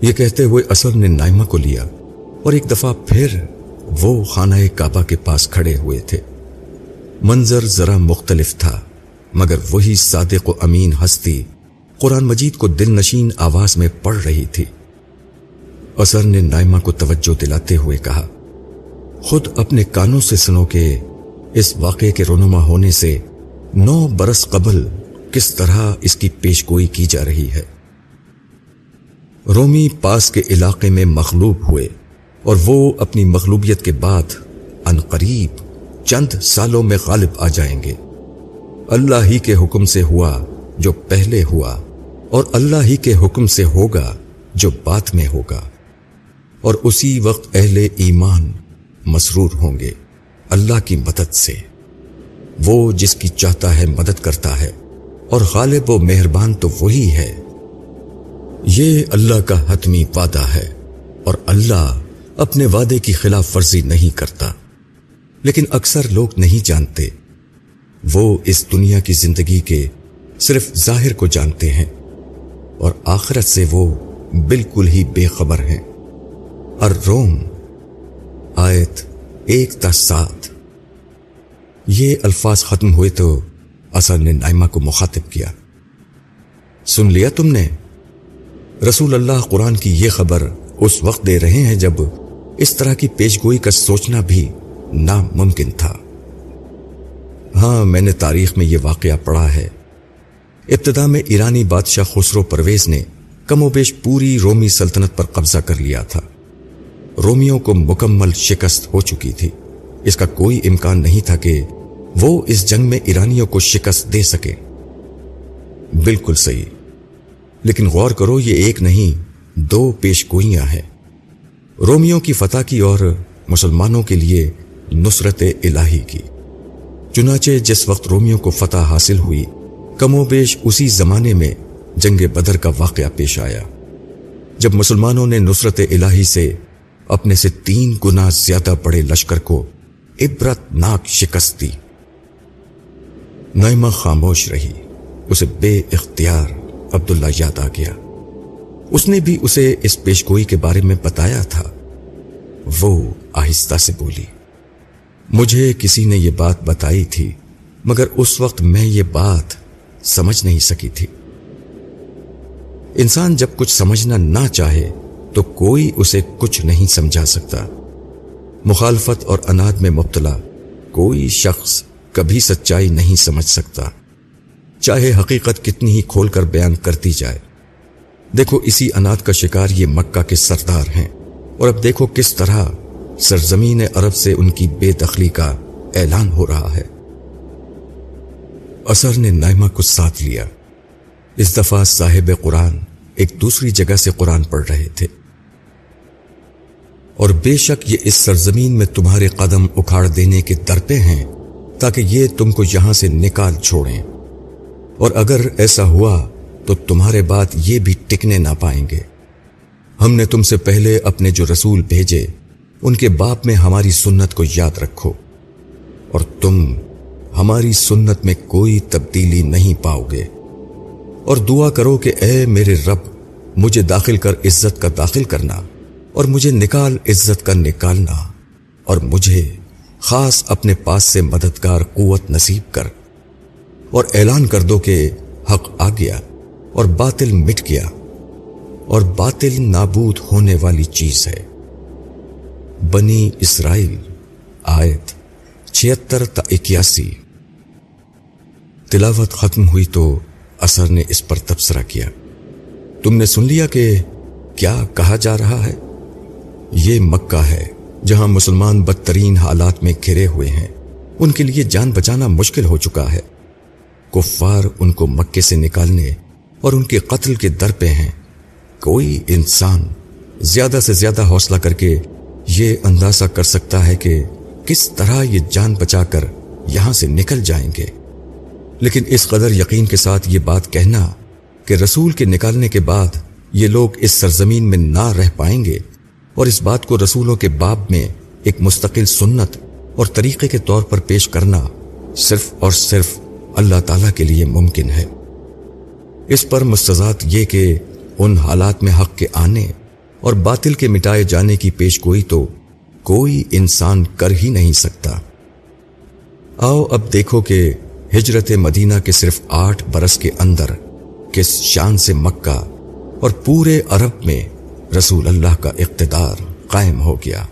S1: یہ کہتے ہوئے اصل نے نائمہ کو لیا اور ایک دفعہ پھر وہ خانہ کعبہ کے پاس کھڑے ہوئے تھے۔ منظر ذرا مختلف تھا، مگر وہی صادق و امین ہستی قرآن مجید کو دل نشین آواز میں پڑھ رہی تھی۔ اثر نے نائمہ کو توجہ دلاتے ہوئے کہا خود اپنے کانوں سے سنو کہ اس واقعے کے رونما ہونے سے نو برس قبل کس طرح اس کی پیش گوئی کی جا رہی ہے۔ رومی پاس کے علاقے میں مغلوب ہوئے اور وہ اپنی مغلوبیت کے بعد ان قریب چند سالوں میں غالب آ جائیں گے۔ اللہ ہی کے حکم سے ہوا جو پہلے ہوا اور اللہ ہی کے حکم سے ہوگا جو بعد میں ہوگا۔ اور اسی وقت اہل ایمان مسرور ہوں گے اللہ کی مدد سے۔ وہ جس کی چاہتا ہے مدد کرتا ہے اور غالب و مہربان تو وہی ہے۔ یہ اللہ کا حتمی وعدہ ہے اور اللہ اپنے وعدے کی خلاف ورزی نہیں کرتا۔ لیکن اکثر لوگ نہیں جانتے۔ وہ اس دنیا کی زندگی کے صرف ظاہر کو جانتے ہیں اور آخرت سے وہ بالکل ہی بے خبر ہیں۔ اور روم آیت ایک تا سات۔ یہ الفاظ ختم ہوئے تو اثر نے نائمہ کو مخاطب کیا۔ سن لیا تم نے؟ رسول اللہ قرآن کی یہ خبر اس وقت دے رہے ہیں جب اس طرح کی پیش گوئی کا سوچنا بھی ناممکن تھا۔ ہاں میں نے تاریخ میں یہ واقعہ پڑھا ہے۔ ابتدا میں ایرانی بادشاہ خسرو پرویز نے کم و بیش پوری رومی سلطنت پر قبضہ کر لیا تھا۔ رومیوں کو مکمل شکست ہو چکی تھی۔ اس کا کوئی امکان نہیں تھا کہ وہ اس جنگ میں ایرانیوں کو شکست دے سکے۔ بالکل صحیح۔ لیکن غور کرو، یہ ایک نہیں، دو پیش گوئیاں ہیں۔ رومیوں کی فتح کی اور مسلمانوں کے لیے نصرت الہی کی۔ چنانچہ جس وقت رومیوں کو فتح حاصل ہوئی، کم و بیش اسی زمانے میں جنگ بدر کا واقعہ پیش آیا۔ جب مسلمانوں نے نصرت الہی سے اپنے سے تین گنا زیادہ بڑے لشکر کو عبرت ناک شکست دی نعمہ خاموش رہی۔ اسے بے اختیار عبداللہ یاد آ گیا۔ اس نے بھی اسے اس پیشگوئی کے بارے میں بتایا تھا۔ وہ آہستہ سے بولی، مجھے کسی نے یہ بات بتائی تھی، مگر اس وقت میں یہ بات سمجھ نہیں سکی تھی۔ انسان جب کچھ سمجھنا نہ چاہے تو کوئی اسے کچھ نہیں سمجھا سکتا۔ مخالفت اور اناد میں مبتلا کوئی شخص کبھی سچائی نہیں سمجھ سکتا۔ چاہے حقیقت کتنی ہی کھول کر بیان کرتی جائے۔ دیکھو اسی اناد کا شکار یہ مکہ کے سردار ہیں۔ اور اب دیکھو کس طرح سرزمین عرب سے ان کی بے دخلی کا اعلان ہو رہا ہے۔ اثر نے نائمہ کو ساتھ لیا۔ اس دفعہ صاحب قرآن ایک دوسری جگہ سے قرآن پڑھ رہے تھے۔ اور بے شک یہ اس سرزمین میں تمہارے قدم اکھاڑ دینے کے درپے ہیں تاکہ یہ تم کو یہاں سے نکال چھوڑیں۔ اور اگر ایسا ہوا تو تمہارے بات یہ بھی ٹکنے نہ پائیں گے۔ ہم نے تم سے پہلے اپنے جو رسول بھیجے، ان کے باپ میں ہماری سنت کو یاد رکھو۔ اور تم ہماری سنت میں کوئی تبدیلی نہیں پاؤ گے۔ اور دعا کرو کہ اے میرے رب، مجھے داخل کر عزت کا داخل کرنا۔ اور مجھے نکال عزت کا نکالنا اور مجھے خاص اپنے پاس سے مددگار قوت نصیب کر اور اعلان کر دو کہ حق آ گیا اور باطل مٹ گیا اور باطل نابود ہونے والی چیز ہے۔ بنی اسرائیل، آیت چھتر تا اکیاسی۔ تلاوت ختم ہوئی تو اثر نے اس پر تبصرہ کیا۔ تم نے سن لیا کہ کیا کہا جا رہا ہے؟ یہ مکہ ہے جہاں مسلمان بدترین حالات میں گھرے ہوئے ہیں۔ ان کے لیے جان بچانا مشکل ہو چکا ہے۔ کفار ان کو مکے سے نکالنے اور ان کے قتل کے در پہ ہیں۔ کوئی انسان زیادہ سے زیادہ حوصلہ کر کے یہ اندازہ کر سکتا ہے کہ کس طرح یہ جان بچا کر یہاں سے نکل جائیں گے۔ لیکن اس قدر یقین کے ساتھ یہ بات کہنا کہ رسول کے نکالنے کے بعد یہ لوگ اس سرزمین میں نہ رہ پائیں گے اور اس بات کو رسولوں کے باب میں ایک مستقل سنت اور طریقے کے طور پر پیش کرنا صرف اور صرف اللہ تعالی کے لیے ممکن ہے۔ اس پر مستضات یہ کہ ان حالات میں حق کے آنے اور باطل کے مٹائے جانے کی پیش گوئی تو کوئی انسان کر ہی نہیں سکتا۔ آؤ اب دیکھو کہ ہجرت مدینہ کے صرف آٹھ برس کے اندر کس شان سے مکہ اور پورے عرب میں رسول اللہ کا اقتدار قائم ہو گیا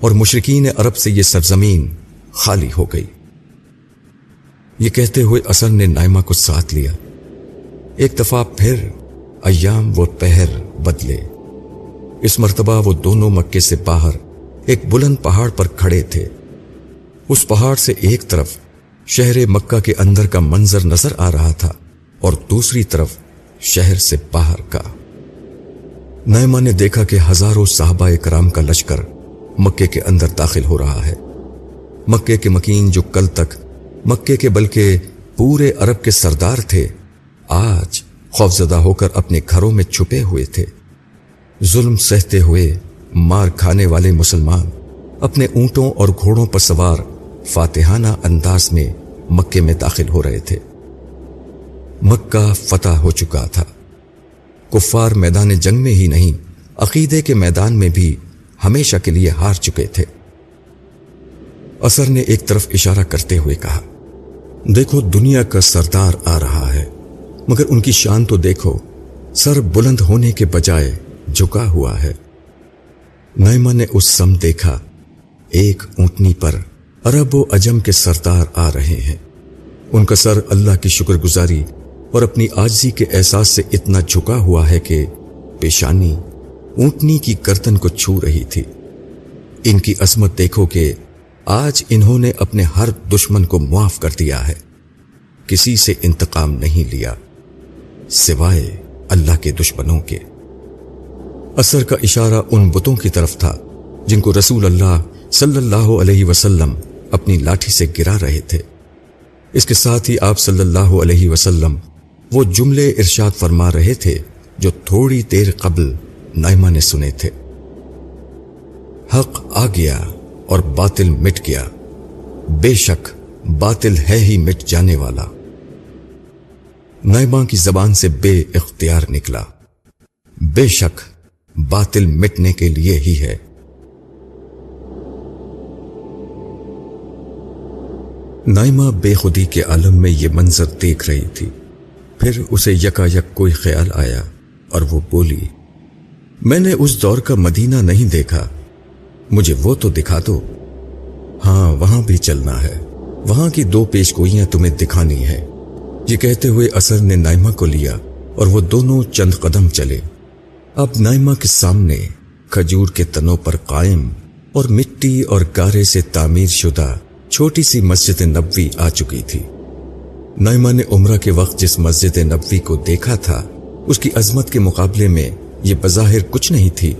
S1: اور مشرقین عرب سے یہ سرزمین خالی ہو گئی۔ یہ کہتے ہوئے اصل نے نائمہ کو ساتھ لیا۔ ایک دفعہ پھر ایام وہ پہر بدلے۔ اس مرتبہ وہ دونوں مکے سے باہر ایک بلند پہاڑ پر کھڑے تھے۔ اس پہاڑ سے ایک طرف شہر مکہ کے اندر کا منظر نظر آ رہا تھا اور دوسری طرف شہر سے باہر کا۔ نیما نے دیکھا کہ ہزاروں صحابہ کرام کا لشکر مکے کے اندر داخل ہو رہا ہے۔ مکے کے مکین جو کل تک، مکے کے بلکہ پورے عرب کے سردار تھے، آج خوفزدہ ہو کر اپنے گھروں میں چھپے ہوئے تھے۔ ظلم سہتے ہوئے مار کھانے والے مسلمان اپنے اونٹوں اور گھوڑوں پر سوار فاتحانہ انداز میں مکے میں داخل ہو رہے تھے۔ مکہ فتح ہو چکا تھا۔ کفار میدان جنگ میں ہی نہیں، عقیدے کے میدان میں بھی ہمیشہ کے لیے ہار چکے تھے۔ اثر نے ایک طرف اشارہ کرتے ہوئے کہا، دیکھو دنیا کا سردار آ رہا ہے، مگر ان کی شان تو دیکھو، سر بلند ہونے کے بجائے جھکا ہوا ہے۔ نیما نے اس سم دیکھا، ایک اونٹنی پر عرب و اجم کے سردار آ رہے ہیں۔ ان کا سر اللہ کی شکر گزاری اور اپنی آجزی کے احساس سے اتنا جھکا ہوا ہے کہ پیشانی اونٹنی کی کرتن کو چھو رہی تھی۔ ان کی عظمت دیکھو کہ آج انہوں نے اپنے ہر دشمن کو معاف کر دیا ہے۔ کسی سے انتقام نہیں لیا، سوائے اللہ کے دشمنوں کے۔ اثر کا اشارہ ان بتوں کی طرف تھا، جن کو رسول اللہ صلی اللہ علیہ وسلم اپنی لاٹھی سے گرا رہے تھے۔ اس کے ساتھ ہی آپ صلی اللہ علیہ وسلم وہ جملے ارشاد فرما رہے تھے جو تھوڑی دیر قبل نائمہ نے سنے تھے۔ حق آ گیا اور باطل مٹ گیا۔ بے شک باطل ہے ہی مٹ جانے والا۔ نائمہ کی زبان سے بے اختیار نکلا۔ بے شک باطل مٹنے کے لیے ہی ہے۔ نائمہ بے خودی کے عالم میں یہ منظر دیکھ رہی تھی۔ پھر اسے یکا یک کوئی خیال آیا اور وہ بولی، میں نے اس دور کا مدینہ نہیں دیکھا، مجھے وہ تو دکھا دو۔ ہاں وہاں بھی چلنا ہے۔ وہاں کی دو پیش گوئیاں تمہیں دکھانی ہے یہ کہتے ہوئے اثر نے نائمہ کو لیا اور وہ دونوں چند قدم چلے۔ اب نائمہ کے سامنے کھجور کے تنوں پر قائم اور مٹی اور گارے سے تعمیر شدہ چھوٹی سی مسجد نبوی آ چکی تھی۔ نائمہ نے عمرہ کے وقت جس مسجد نبوی کو دیکھا تھا، اس کی عظمت کے مقابلے میں یہ بظاہر کچھ نہیں تھی،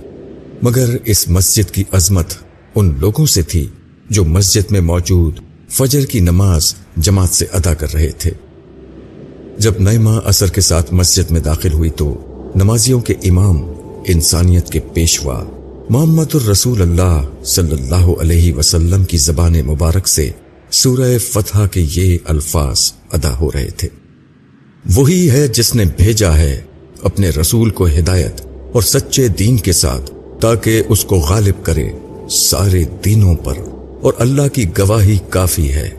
S1: مگر اس مسجد کی عظمت ان لوگوں سے تھی جو مسجد میں موجود فجر کی نماز جماعت سے ادا کر رہے تھے۔ جب نئیما اثر کے ساتھ مسجد میں داخل ہوئی تو نمازیوں کے امام انسانیت کے پیشوا محمد الرسول اللہ صلی اللہ علیہ وسلم کی زبان مبارک سے سورہ فتح کے یہ الفاظ ادا ہو رہے تھے۔ وہی ہے جس نے بھیجا ہے اپنے رسول کو ہدایت اور سچے دین کے ساتھ، تاکہ اس کو غالب کرے سارے دینوں پر۔ اور اللہ کی گواہی کافی ہے۔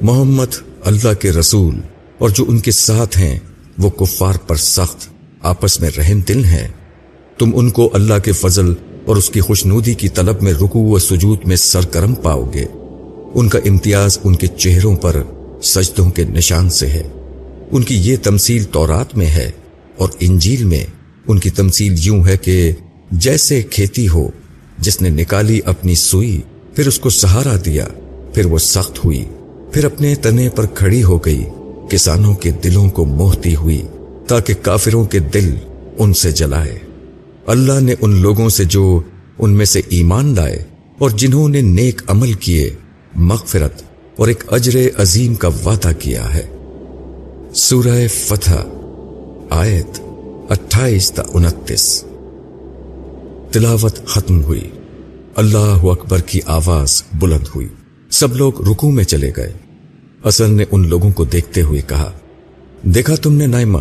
S1: محمد اللہ کے رسول اور جو ان کے ساتھ ہیں، وہ کفار پر سخت، آپس میں رحم دل ہیں۔ تم ان کو اللہ کے فضل اور اس کی خوشنودی کی طلب میں رکو و سجود میں سرکرم پاؤ گے۔ ان کا امتیاز ان کے چہروں پر سجدوں کے نشان سے ہے۔ ان کی یہ تمثیل تورات میں ہے اور انجیل میں ان کی تمثیل یوں ہے کہ جیسے کھیتی ہو، جس نے نکالی اپنی سوئی، پھر اس کو سہارا دیا، پھر وہ سخت ہوئی، پھر اپنے تنے پر کھڑی ہو گئی، کسانوں کے دلوں کو موہتی ہوئی، تاکہ کافروں کے دل ان سے جلائے۔ اللہ نے ان لوگوں سے جو ان میں سے ایمان لائے اور جنہوں نے نیک عمل کیے مغفرت اور ایک اجر عظیم کا وعدہ کیا ہے۔ سورہ فتح، آیت اٹھائیس تا انتیس۔ تلاوت ختم ہوئی۔ اللہ اکبر کی آواز بلند ہوئی۔ سب لوگ رکو میں چلے گئے۔ اصل نے ان لوگوں کو دیکھتے ہوئے کہا، دیکھا تم نے نائمہ،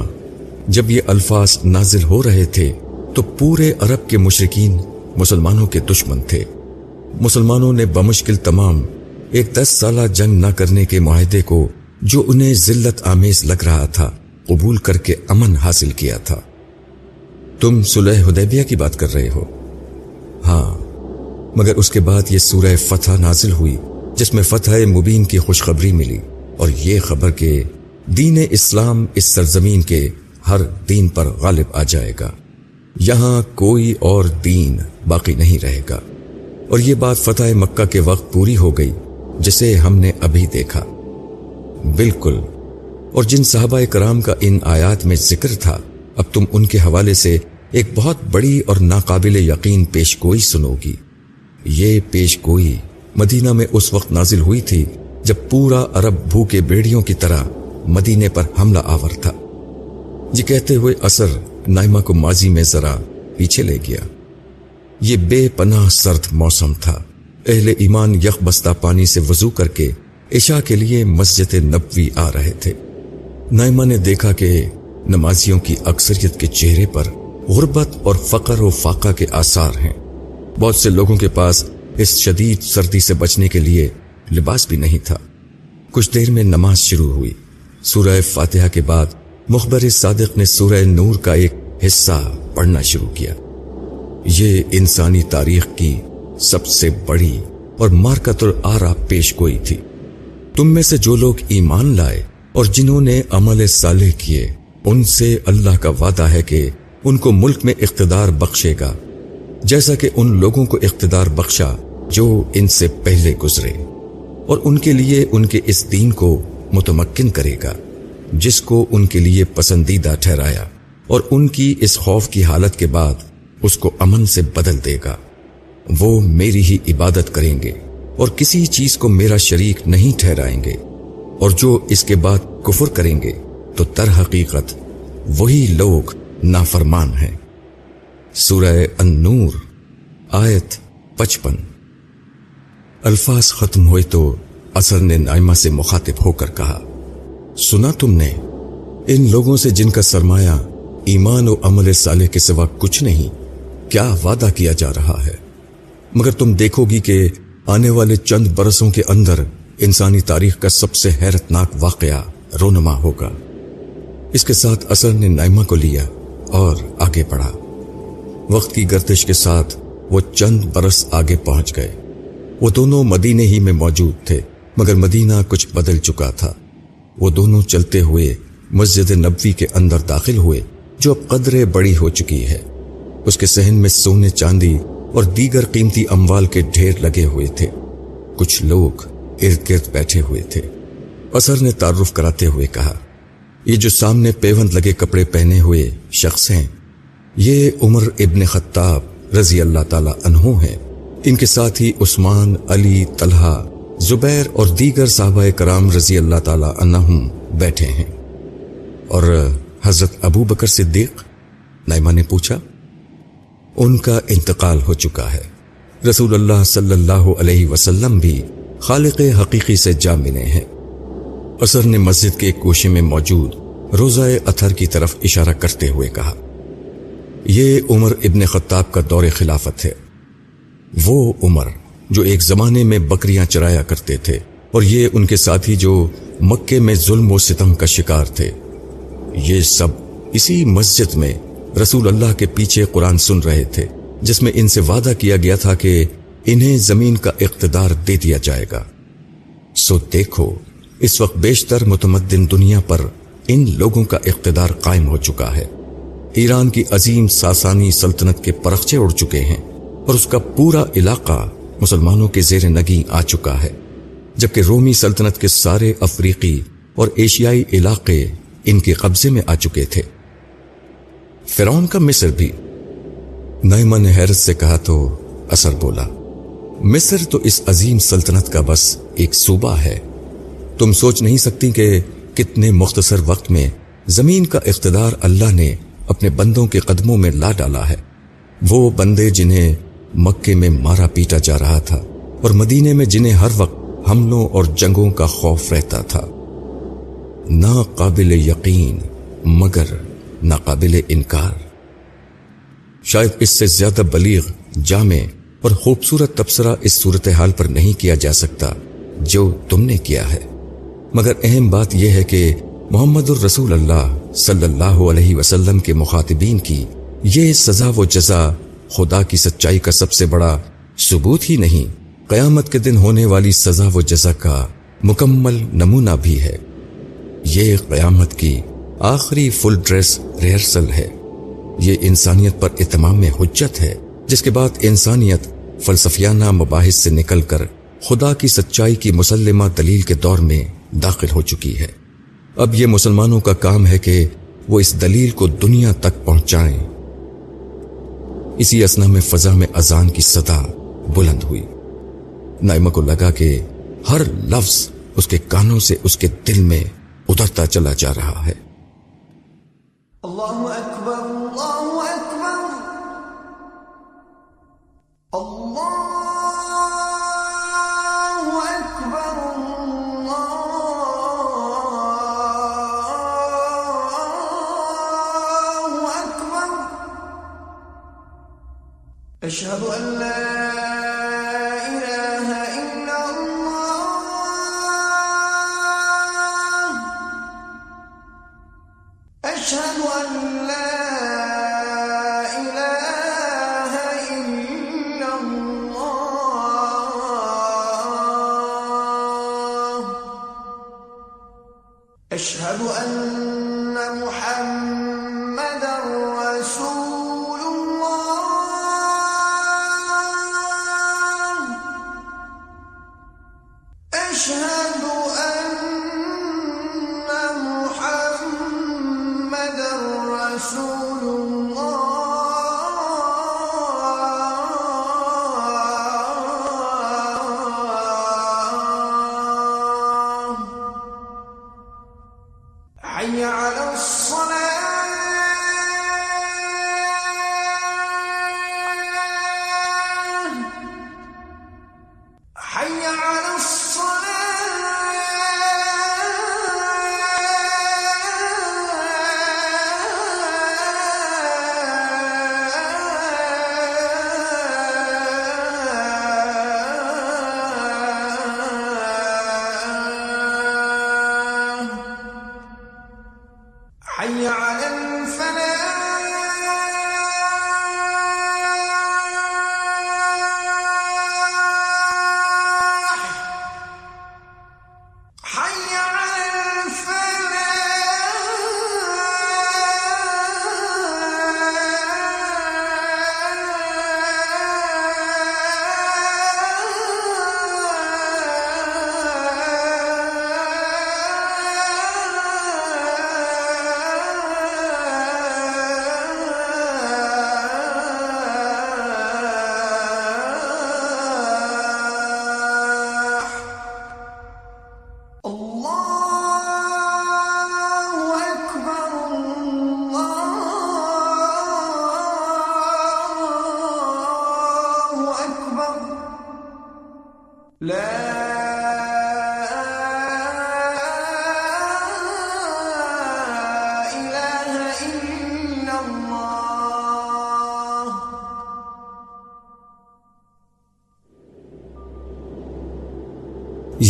S1: جب یہ الفاظ نازل ہو رہے تھے تو پورے عرب کے مشرقین مسلمانوں کے دشمن تھے۔ مسلمانوں نے بمشکل تمام ایک دس سالہ جنگ نہ کرنے کے معاہدے کو جو انہیں ذلت آمیز لگ رہا تھا، قبول کر کے امن حاصل کیا تھا۔ تم سلح حدیبیہ کی بات کر رہے ہو؟ ہاں مگر اس کے بعد یہ سورہ فتح نازل ہوئی، جس میں فتح مبین کی خوشخبری ملی۔ اور یہ خبر کہ دین اسلام اس سرزمین کے ہر دین پر غالب آ جائے گا۔ یہاں کوئی اور دین باقی نہیں رہے گا۔ اور یہ بات فتح مکہ کے وقت پوری ہو گئی۔ جسے ہم نے ابھی دیکھا۔ بالکل۔ اور جن صحابہ کرام کا ان آیات میں ذکر تھا، اب تم ان کے حوالے سے ایک بہت بڑی اور ناقابل یقین پیش گوئی سنو گی یہ پیش گوئی مدینہ میں اس وقت نازل ہوئی تھی جب پورا عرب بھوکے بیڑیوں کی طرح مدینے پر حملہ آور تھا۔ یہ کہتے ہوئے اثر نائمہ کو ماضی میں ذرا پیچھے لے گیا۔ یہ بے پناہ سرد موسم تھا۔ اہل ایمان یک بستہ پانی سے وضو کر کے عشاء کے لیے مسجد نبوی آ رہے تھے۔ نائمہ نے دیکھا کہ نمازیوں کی اکثریت کے چہرے پر غربت اور فقر و فاقہ کے آثار ہیں۔ بہت سے لوگوں کے پاس اس شدید سردی سے بچنے کے لیے لباس بھی نہیں تھا۔ کچھ دیر میں نماز شروع ہوئی۔ سورہ فاتحہ کے بعد مخبر صادق نے سورہ نور کا ایک حصہ پڑھنا شروع کیا۔ یہ انسانی تاریخ کی سب سے بڑی اور مارکت العرا پیش گوئی تھی۔ تم میں سے جو لوگ ایمان لائے اور جنہوں نے عمل صالح کیے، ان سے اللہ کا وعدہ ہے کہ ان کو ملک میں اقتدار بخشے گا۔ جیسا کہ ان لوگوں کو اقتدار بخشا جو ان سے پہلے گزرے، اور ان کے لیے ان کے اس دین کو متمکن کرے گا، جس کو ان کے لیے پسندیدہ ٹھہرایا، اور ان کی اس خوف کی حالت کے بعد اس کو امن سے بدل دے گا۔ وہ میری ہی عبادت کریں گے اور کسی چیز کو میرا شریک نہیں ٹھہرائیں گے اور جو اس کے بعد کفر کریں گے، تو تر حقیقت وہی لوگ نافرمان ہے سورہ النور، آیت پچپن۔ الفاظ ختم ہوئے تو اثر نے نائمہ سے مخاطب ہو کر کہا، سنا تم نے، ان لوگوں سے جن کا سرمایہ ایمان و عمل صالح کے سوا کچھ نہیں، کیا وعدہ کیا جا رہا ہے؟ مگر تم دیکھو گی کہ آنے والے چند برسوں کے اندر انسانی تاریخ کا سب سے حیرت ناک واقعہ رونما ہوگا۔ اس کے ساتھ اثر نے نائمہ کو لیا اور آگے بڑھا۔ وقت کی گردش کے ساتھ وہ چند برس آگے پہنچ گئے۔ وہ دونوں مدینے ہی میں موجود تھے، مگر مدینہ کچھ بدل چکا تھا۔ وہ دونوں چلتے ہوئے مسجد نبوی کے اندر داخل ہوئے، جو اب قدرے بڑی ہو چکی ہے۔ اس کے سہن میں سونے چاندی اور دیگر قیمتی اموال کے ڈھیر لگے ہوئے تھے۔ کچھ لوگ ارد گرد بیٹھے ہوئے تھے۔ اثر نے تعارف کراتے ہوئے کہا، یہ جو سامنے پیوند لگے کپڑے پہنے ہوئے شخص ہیں، یہ عمر ابن خطاب رضی اللہ تعالی عنہ ہیں۔ ان کے ساتھ ہی عثمان، علی، طلحہ، زبیر اور دیگر صحابہ کرام رضی اللہ تعالی عنہ بیٹھے ہیں۔ اور حضرت ابو بکر صدیق نائمہ نے پوچھا ان کا انتقال ہو چکا ہے۔ رسول اللہ صلی اللہ علیہ وسلم بھی خالق حقیقی سے جا ملے ہیں۔ اثر نے مسجد کے ایک کوشے میں موجود روزہ اتھر کی طرف اشارہ کرتے ہوئے کہا، یہ عمر ابن خطاب کا دور خلافت ہے۔ وہ عمر جو ایک زمانے میں بکریاں چرایا کرتے تھے اور یہ ان کے ساتھی جو مکے میں ظلم و ستم کا شکار تھے۔ یہ سب اسی مسجد میں رسول اللہ کے پیچھے قرآن سن رہے تھے، جس میں ان سے وعدہ کیا گیا تھا کہ انہیں زمین کا اقتدار دے دیا جائے گا۔ سو دیکھو، اس وقت بیشتر متمدن دنیا پر ان لوگوں کا اقتدار قائم ہو چکا ہے۔ ایران کی عظیم ساسانی سلطنت کے پرخچے اڑ چکے ہیں اور اس کا پورا علاقہ مسلمانوں کے زیر نگی آ چکا ہے، جبکہ رومی سلطنت کے سارے افریقی اور ایشیائی علاقے ان کے قبضے میں آ چکے تھے۔ فرعون کا مصر بھی۔ نائمہ نے حیرت سے کہا تو اثر بولا، مصر تو اس عظیم سلطنت کا بس ایک صوبہ ہے۔ تم سوچ نہیں سکتی کہ کتنے مختصر وقت میں زمین کا اقتدار اللہ نے اپنے بندوں کے قدموں میں لا ڈالا ہے۔ وہ بندے جنہیں
S2: مکے میں مارا پیٹا جا رہا تھا اور مدینے میں جنہیں ہر وقت حملوں اور جنگوں کا خوف رہتا تھا۔ نا قابل یقین، مگر ناقابل انکار۔ شاید اس سے زیادہ بلیغ، جامع اور خوبصورت تبصرہ اس صورتحال پر نہیں کیا جا سکتا جو تم نے کیا ہے۔ مگر اہم بات یہ ہے کہ محمد الرسول اللہ صلی اللہ علیہ وسلم کے مخاطبین کی یہ سزا و جزا خدا کی سچائی کا سب سے بڑا ثبوت ہی نہیں، قیامت کے دن ہونے والی سزا و جزا کا مکمل نمونہ بھی ہے۔ یہ قیامت کی آخری فل ڈریس ریہرسل ہے۔ یہ انسانیت پر اتمام میں حجت ہے، جس کے بعد انسانیت فلسفیانہ مباحث سے نکل کر خدا کی سچائی کی مسلمہ دلیل کے دور میں داخل ہو چکی ہے۔ اب یہ مسلمانوں کا کام ہے کہ وہ اس دلیل کو دنیا تک پہنچائیں۔ اسی اسنا میں فضا میں اذان کی صدا بلند ہوئی۔ نائمہ کو لگا کہ ہر لفظ اس کے کانوں سے اس کے دل میں اترتا چلا جا رہا ہے۔ اللہ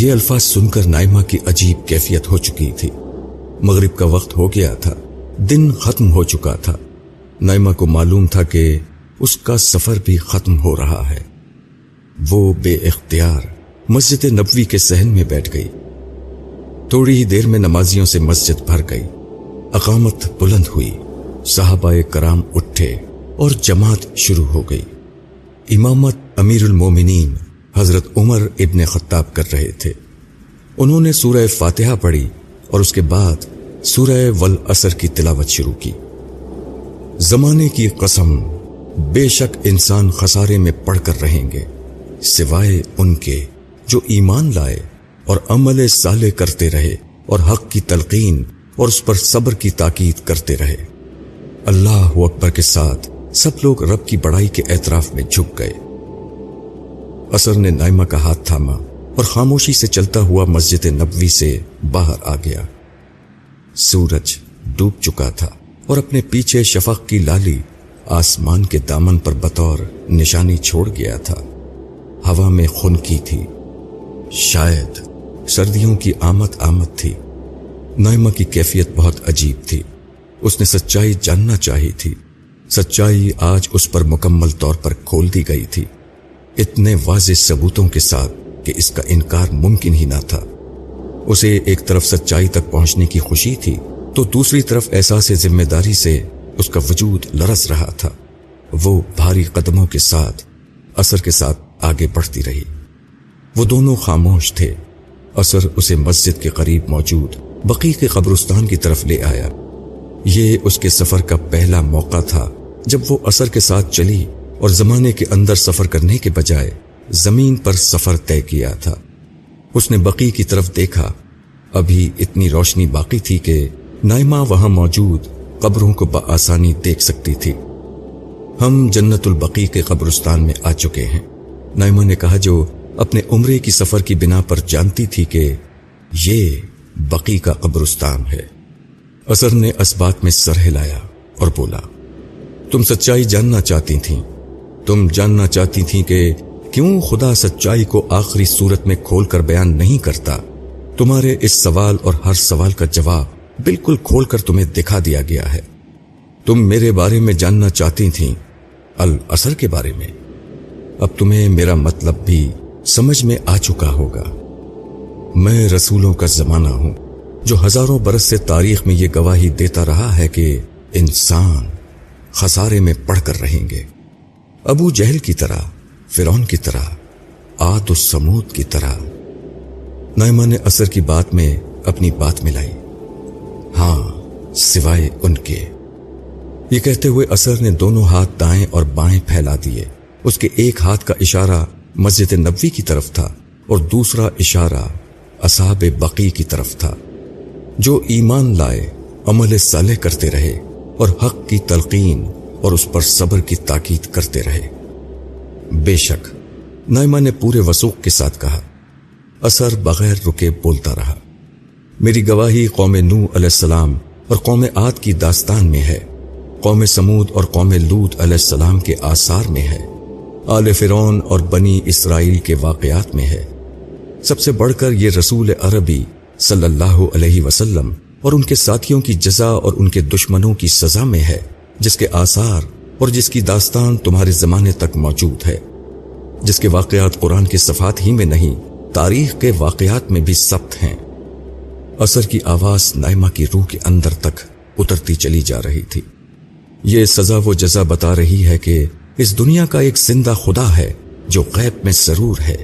S2: یہ الفاظ سن کر نائمہ کی عجیب کیفیت ہو چکی تھی۔ مغرب کا وقت ہو گیا تھا، دن ختم ہو چکا تھا۔ نائمہ کو معلوم تھا کہ اس کا سفر بھی ختم ہو رہا ہے۔ وہ بے اختیار مسجد نبوی کے سہن میں بیٹھ گئی۔ تھوڑی ہی دیر میں نمازیوں سے مسجد بھر گئی۔ اقامت بلند ہوئی۔ صحابہ کرام اٹھے اور جماعت شروع ہو گئی۔ امامت امیر المومنین حضرت عمر ابن خطاب کر رہے تھے۔ انہوں نے سورہ فاتحہ پڑھی اور اس کے بعد سورہ ول کی تلاوت شروع کی۔ زمانے کی قسم، بے شک انسان خسارے میں پڑھ کر رہیں گے، سوائے ان کے جو ایمان لائے اور عمل صالح کرتے رہے اور حق کی تلقین اور اس پر صبر کی تاکید کرتے رہے۔ اللہ اکبر کے ساتھ سب لوگ رب کی بڑائی کے اعتراف میں جھک گئے۔
S1: اثر نے نائمہ کا ہاتھ تھاما اور خاموشی سے چلتا ہوا مسجد نبوی سے باہر آ گیا۔ سورج ڈوب چکا تھا اور اپنے پیچھے شفق کی لالی آسمان کے دامن پر بطور نشانی چھوڑ گیا تھا۔ ہوا میں خن کی تھی۔ شاید سردیوں کی آمد آمد تھی۔ نائمہ کی کیفیت بہت عجیب تھی۔ اس نے سچائی جاننا چاہی تھی۔ سچائی آج اس پر مکمل طور پر کھول دی گئی تھی۔ اتنے واضح ثبوتوں کے ساتھ کہ اس کا انکار ممکن ہی نہ تھا۔ اسے ایک طرف سچائی تک پہنچنے کی خوشی تھی، تو دوسری طرف احساس ذمہ داری سے اس کا وجود لرس رہا تھا۔ وہ بھاری قدموں کے ساتھ، اثر کے ساتھ آگے بڑھتی رہی۔ وہ دونوں خاموش تھے۔ اثر اسے مسجد کے قریب موجود بقی کے قبرستان کی طرف لے آیا۔ یہ اس کے سفر کا پہلا موقع تھا، جب وہ اثر کے ساتھ چلی۔ اور زمانے کے اندر سفر کرنے کے بجائے زمین پر سفر طے کیا تھا۔ اس نے بقی کی طرف دیکھا۔ ابھی اتنی روشنی باقی تھی کہ نائمہ وہاں موجود قبروں کو بآسانی دیکھ سکتی تھی۔ ہم جنت البقی کے قبرستان میں آ چکے ہیں۔ نائمہ نے کہا جو اپنے عمرے کی سفر کی بنا پر جانتی تھی کہ یہ بقی کا قبرستان ہے۔ اثر نے اس بات میں سر ہلایا اور بولا، تم سچائی جاننا چاہتی تھیں۔ تم جاننا چاہتی تھیں کہ کیوں خدا سچائی کو آخری صورت میں کھول کر بیان نہیں کرتا؟ تمہارے اس سوال اور ہر سوال کا جواب بالکل کھول کر تمہیں دکھا دیا گیا ہے۔ تم میرے بارے میں جاننا چاہتی تھیں، الاثر کے بارے میں۔ اب تمہیں میرا مطلب بھی سمجھ میں آ چکا ہوگا۔ میں رسولوں کا زمانہ ہوں، جو ہزاروں برس سے تاریخ میں یہ گواہی دیتا رہا ہے کہ انسان خسارے میں پڑھ کر رہیں گے۔ ابو جہل کی طرح فرون کی طرح آت و سمود کی طرح۔ نائمہ نے اثر کی بات میں اپنی بات ملائی۔ ہاں سوائے ان کے۔ یہ کہتے ہوئے اثر نے دونوں ہاتھ دائیں اور بائیں پھیلا دیے۔ اس کے ایک ہاتھ کا اشارہ مسجد نبوی کی طرف تھا اور دوسرا اشارہ اصحاب بقی کی طرف تھا۔ جو ایمان لائے، عمل صالح کرتے رہے اور حق کی تلقین اور اس پر صبر کی تاکید کرتے رہے۔ بے شک، نائمہ نے پورے وسوخ کے ساتھ کہا۔ اثر بغیر رکے بولتا رہا۔ میری گواہی قوم نو علیہ السلام اور قوم آد کی داستان میں ہے۔ قوم سمود اور قوم لوت علیہ السلام کے آثار میں ہے۔ آل فرون اور بنی اسرائیل کے واقعات میں ہے۔ سب سے بڑھ کر یہ رسول عربی صلی اللہ علیہ وسلم اور ان کے ساتھیوں کی جزا اور ان کے دشمنوں کی سزا میں ہے۔ جس کے آثار اور جس کی داستان تمہارے زمانے تک موجود ہے، جس کے واقعات قرآن کے صفات ہی میں نہیں، تاریخ کے واقعات میں بھی سخت ہیں۔ اثر کی آواز نائمہ کی روح کے اندر تک اترتی چلی جا رہی تھی۔ یہ سزا و جزا بتا رہی ہے کہ اس دنیا کا ایک زندہ خدا ہے جو غیب میں ضرور ہے،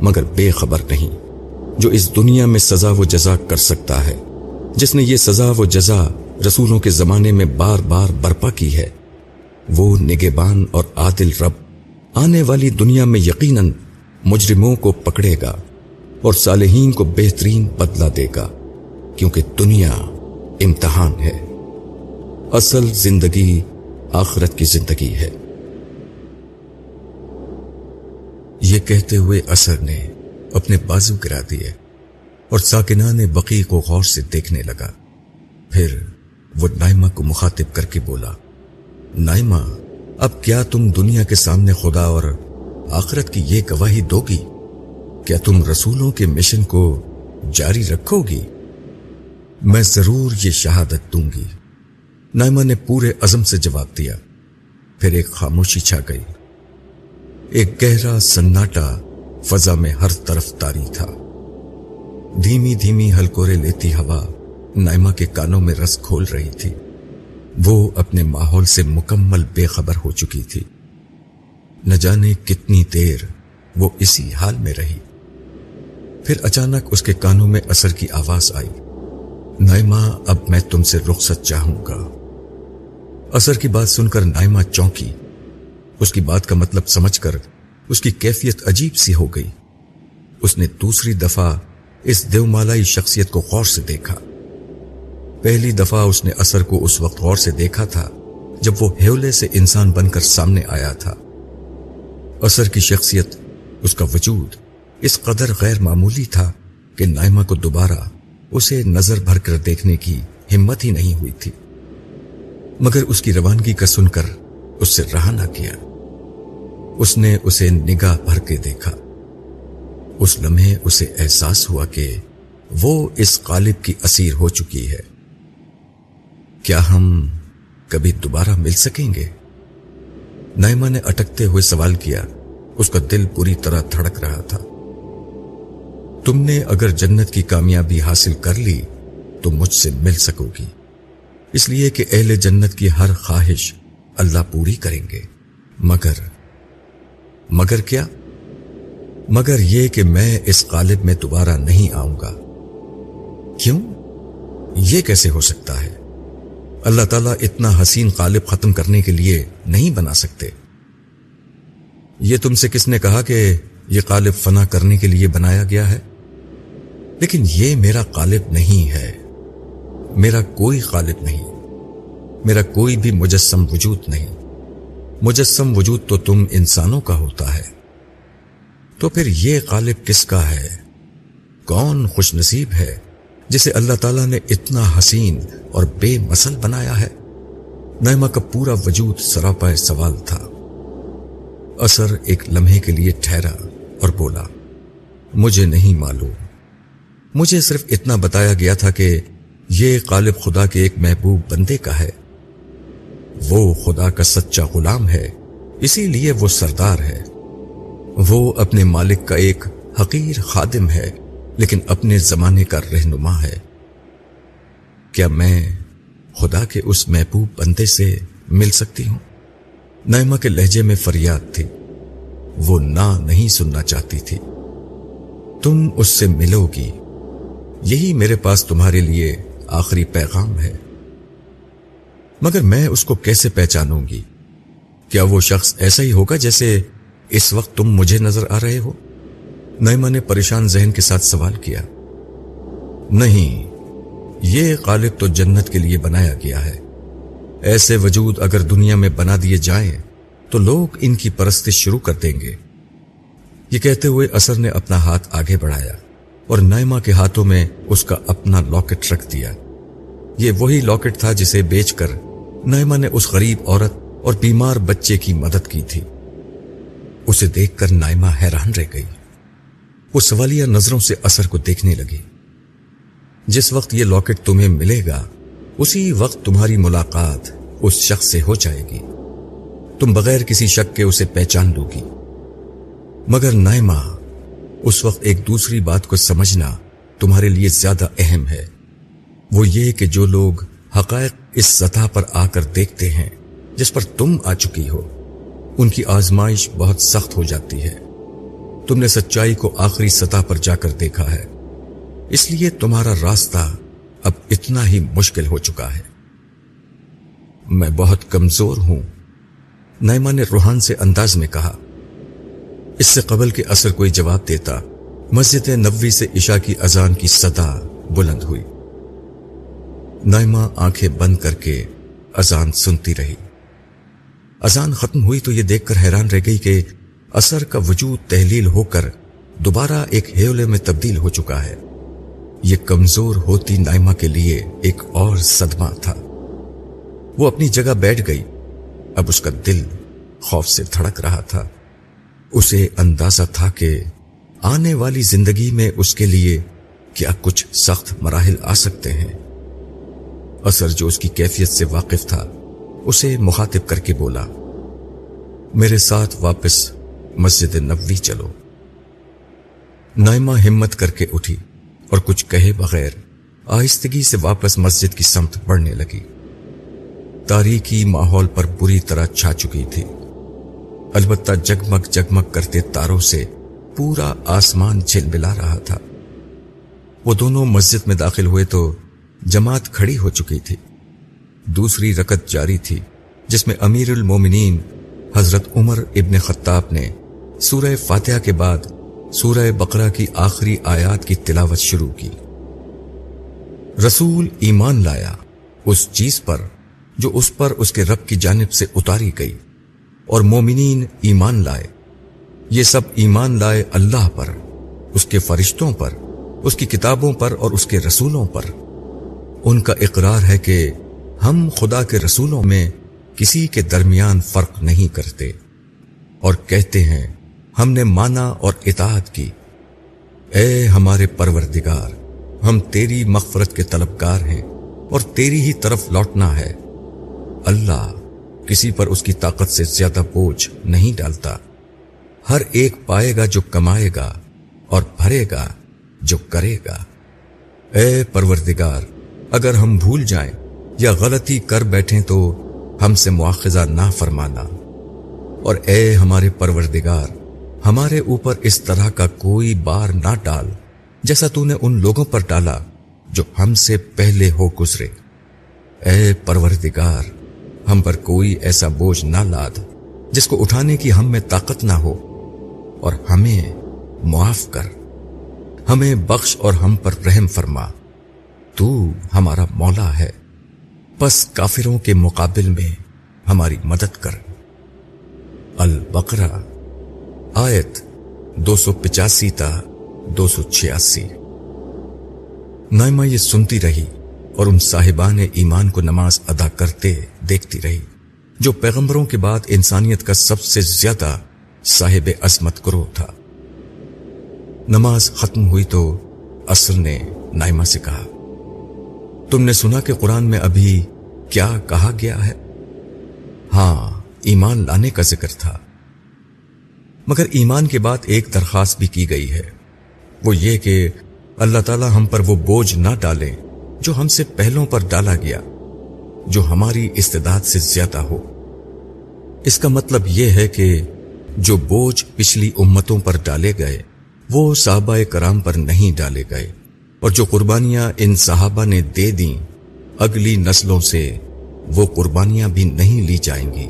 S1: مگر بے خبر نہیں، جو اس دنیا میں سزا و جزا کر سکتا ہے۔ جس نے یہ سزا و جزا رسولوں کے زمانے میں بار بار برپا کی ہے۔ وہ نگبان اور عادل رب آنے والی دنیا میں یقیناً مجرموں کو پکڑے گا اور صالحین کو بہترین بدلہ دے گا، کیونکہ دنیا امتحان ہے۔ اصل زندگی آخرت کی زندگی ہے۔ یہ کہتے ہوئے اثر نے اپنے بازو گرا دیے اور ساکنہ نے بقی کو غور سے دیکھنے لگا۔ پھر وہ نائمہ کو مخاطب کر کے بولا، نائمہ، اب کیا تم دنیا کے سامنے خدا اور آخرت کی یہ گواہی دو گی؟ کیا تم رسولوں کے مشن کو جاری رکھو گی؟ میں ضرور یہ شہادت دوں گی۔ نائمہ نے پورے عزم سے جواب دیا۔ پھر ایک خاموشی چھا گئی۔ ایک گہرا سناٹا فضا میں ہر طرف تاری تھا۔ دھیمی دھیمی ہلکورے لیتی ہوا نائمہ کے کانوں میں رس کھول رہی تھی۔ وہ اپنے ماحول سے مکمل بے خبر ہو چکی تھی۔ نہ جانے کتنی دیر وہ اسی حال میں رہی۔ پھر اچانک اس کے کانوں میں اثر کی آواز آئی۔ نائمہ، اب میں تم سے رخصت چاہوں گا۔ اثر کی بات سن کر نائمہ چونکی۔ اس کی بات کا مطلب سمجھ کر اس کی کیفیت عجیب سی ہو گئی۔ اس نے دوسری دفعہ اس دیو مالائی شخصیت کو غور سے دیکھا۔ پہلی دفعہ اس نے اثر کو اس وقت غور سے دیکھا تھا جب وہ ہیولے سے انسان بن کر سامنے آیا تھا۔ اثر کی شخصیت، اس کا وجود اس قدر غیر معمولی تھا کہ نائمہ کو دوبارہ اسے نظر بھر کر دیکھنے کی ہمت ہی نہیں ہوئی تھی۔ مگر اس کی روانگی کا سن کر اس سے رہا نہ کیا۔ اس نے اسے نگاہ بھر کے دیکھا۔ اس لمحے اسے احساس ہوا کہ وہ اس قالب کی اسیر ہو چکی ہے۔ کیا ہم کبھی دوبارہ مل سکیں گے؟ نائمہ نے اٹکتے ہوئے سوال کیا۔ اس کا دل پوری طرح تھڑک رہا تھا۔ تم نے اگر جنت کی کامیابی حاصل کر لی تو مجھ سے مل سکو گی۔ اس لیے کہ اہل جنت کی ہر خواہش اللہ پوری کریں گے۔ مگر مگر کیا؟ مگر یہ کہ میں اس قالب میں دوبارہ نہیں آؤں گا۔ کیوں؟ یہ کیسے ہو سکتا ہے؟ اللہ تعالیٰ اتنا حسین قالب ختم کرنے کے لیے نہیں بنا سکتے۔ یہ تم سے کس نے کہا کہ یہ قالب فنا کرنے کے لیے بنایا گیا ہے؟ لیکن یہ میرا قالب نہیں ہے۔ میرا کوئی قالب نہیں۔ میرا کوئی بھی مجسم وجود نہیں۔ مجسم وجود تو تم انسانوں کا ہوتا ہے۔ تو پھر یہ قالب کس کا ہے؟ کون خوش نصیب ہے؟ جسے اللہ تعالیٰ نے اتنا حسین اور بے مسل بنایا ہے۔ نعمہ کا پورا وجود سراپا سوال تھا۔ اثر ایک لمحے کے لیے ٹھہرا اور بولا، مجھے نہیں معلوم۔ مجھے صرف اتنا بتایا گیا تھا کہ یہ غالب خدا کے ایک محبوب بندے کا ہے۔ وہ خدا کا سچا غلام ہے، اسی لیے وہ سردار ہے۔ وہ اپنے مالک کا ایک حقیر خادم ہے۔ لیکن اپنے زمانے کا رہنما ہے۔ کیا میں خدا کے اس محبوب بندے سے مل سکتی ہوں؟ نائمہ کے لہجے میں فریاد تھی۔ وہ نہ نہیں سننا چاہتی تھی۔ تم اس سے ملو گی۔ یہی میرے پاس تمہارے لیے آخری پیغام ہے۔ مگر میں اس کو کیسے پہچانوں گی؟ کیا وہ شخص ایسا ہی ہوگا جیسے اس وقت تم مجھے نظر آ رہے ہو؟ نائمہ نے پریشان ذہن کے ساتھ سوال کیا۔ نہیں، یہ قالب تو جنت کے لیے بنایا گیا ہے۔ ایسے وجود اگر دنیا میں بنا دیے جائیں، تو لوگ ان کی پرست شروع کر دیں گے۔ یہ کہتے ہوئے اثر نے اپنا ہاتھ آگے بڑھایا اور نائمہ کے ہاتھوں میں اس کا اپنا لاکٹ رکھ دیا۔ یہ وہی لاکٹ تھا جسے بیچ کر نائمہ نے اس غریب عورت اور بیمار بچے کی مدد کی تھی۔ اسے دیکھ کر نائمہ حیران رہ گئی۔ وہ سوالیہ نظروں سے اثر کو دیکھنے لگی جس وقت یہ لاکٹ تمہیں ملے گا، اسی وقت تمہاری ملاقات اس شخص سے ہو جائے گی۔ تم بغیر کسی شک کے اسے پہچان لو گی۔ مگر نائمہ، اس وقت ایک دوسری بات کو سمجھنا تمہارے لیے زیادہ اہم ہے۔ وہ یہ کہ جو لوگ حقائق اس سطح پر آ کر دیکھتے ہیں، جس پر تم آ چکی ہو، ان کی آزمائش بہت سخت ہو جاتی ہے۔ تم نے سچائی کو آخری سطح پر جا کر دیکھا ہے۔ اس لیے تمہارا راستہ اب اتنا ہی مشکل ہو چکا ہے۔ میں بہت کمزور ہوں نیما نے روحان سے انداز میں کہا۔ اس سے قبل کے اثر کوئی جواب دیتا، مسجد نبوی سے عشاء کی اذان کی صدا بلند ہوئی۔ نائمہ آنکھیں بند کر کے اذان سنتی رہی۔ اذان ختم ہوئی تو یہ دیکھ کر حیران رہ گئی کہ اثر کا وجود تحلیل ہو کر دوبارہ ایک ہیولے میں تبدیل ہو چکا ہے۔ یہ کمزور ہوتی نائمہ کے لیے ایک اور صدمہ تھا۔ وہ اپنی جگہ بیٹھ گئی۔ اب اس کا دل خوف سے دھڑک رہا تھا۔ اسے اندازہ تھا کہ آنے والی زندگی میں اس کے لیے کیا کچھ سخت مراحل آ سکتے ہیں۔ اثر جو اس کی کیفیت سے واقف تھا، اسے مخاطب کر کے بولا، میرے ساتھ واپس مسجد نبوی چلو۔ نائمہ ہمت کر کے اٹھی اور کچھ کہے بغیر آہستگی سے واپس مسجد کی سمت بڑھنے لگی۔ تاریخی ماحول پر بری طرح چھا چکی تھی۔ البتہ جگمگ جگمگ کرتے تاروں سے پورا آسمان چھل ملا رہا تھا۔ وہ دونوں مسجد میں داخل ہوئے تو جماعت کھڑی ہو چکی تھی۔ دوسری رکت جاری تھی، جس میں امیر المومنین حضرت عمر ابن خطاب نے سورہ فاتحہ کے بعد سورہ بقرہ کی آخری آیات کی تلاوت شروع کی۔ رسول ایمان لایا اس چیز پر جو اس پر اس کے رب کی جانب سے اتاری گئی اور مومنین ایمان لائے۔ یہ سب ایمان لائے اللہ پر، اس کے فرشتوں پر، اس کی کتابوں پر اور اس کے رسولوں پر۔ ان کا اقرار ہے کہ ہم خدا کے رسولوں میں کسی کے درمیان فرق نہیں کرتے اور کہتے ہیں ہم نے مانا اور اطاعت کی۔ اے ہمارے پروردگار، ہم تیری مغفرت کے طلبکار ہیں اور تیری ہی طرف لوٹنا ہے۔ اللہ کسی پر اس کی طاقت سے زیادہ بوجھ نہیں ڈالتا۔ ہر ایک پائے گا جو کمائے گا اور بھرے گا جو کرے گا۔ اے پروردگار، اگر ہم بھول جائیں یا غلطی کر بیٹھیں تو ہم سے مواخذہ نہ فرمانا اور اے ہمارے پروردگار ہمارے اوپر اس طرح کا کوئی بار نہ ڈال جیسا تو نے ان لوگوں پر ڈالا جو ہم سے پہلے ہو گزرے۔ اے پروردگار، ہم پر کوئی ایسا بوجھ نہ لاد جس کو اٹھانے کی ہم میں طاقت نہ ہو، اور ہمیں معاف کر۔ ہمیں بخش اور ہم پر رحم فرما۔ تو ہمارا مولا ہے۔ بس کافروں کے مقابل میں ہماری مدد کر۔ البقرہ آیت دو سو پچاسی تا دو سو چھیاسی۔ نائمہ یہ سنتی رہی اور ان صاحبان ایمان کو نماز ادا کرتے دیکھتی رہی، جو پیغمبروں کے بعد انسانیت کا سب سے زیادہ صاحب عظمت کرو تھا۔ نماز ختم ہوئی تو اصر نے نائمہ سے کہا، تم نے سنا کہ قرآن میں ابھی کیا کہا گیا ہے؟ ہاں ایمان لانے کا ذکر تھا۔ مگر ایمان کے بعد ایک درخواست بھی کی گئی ہے۔ وہ یہ کہ اللہ تعالی ہم پر وہ بوجھ نہ ڈالے جو ہم سے پہلوں پر ڈالا گیا، جو ہماری استداد سے زیادہ ہو۔ اس کا مطلب یہ ہے کہ جو بوجھ پچھلی امتوں پر ڈالے گئے، وہ صحابہ کرام پر نہیں ڈالے گئے۔ اور جو قربانیاں ان صحابہ نے دے دیں، اگلی نسلوں سے وہ قربانیاں بھی نہیں لی جائیں گی۔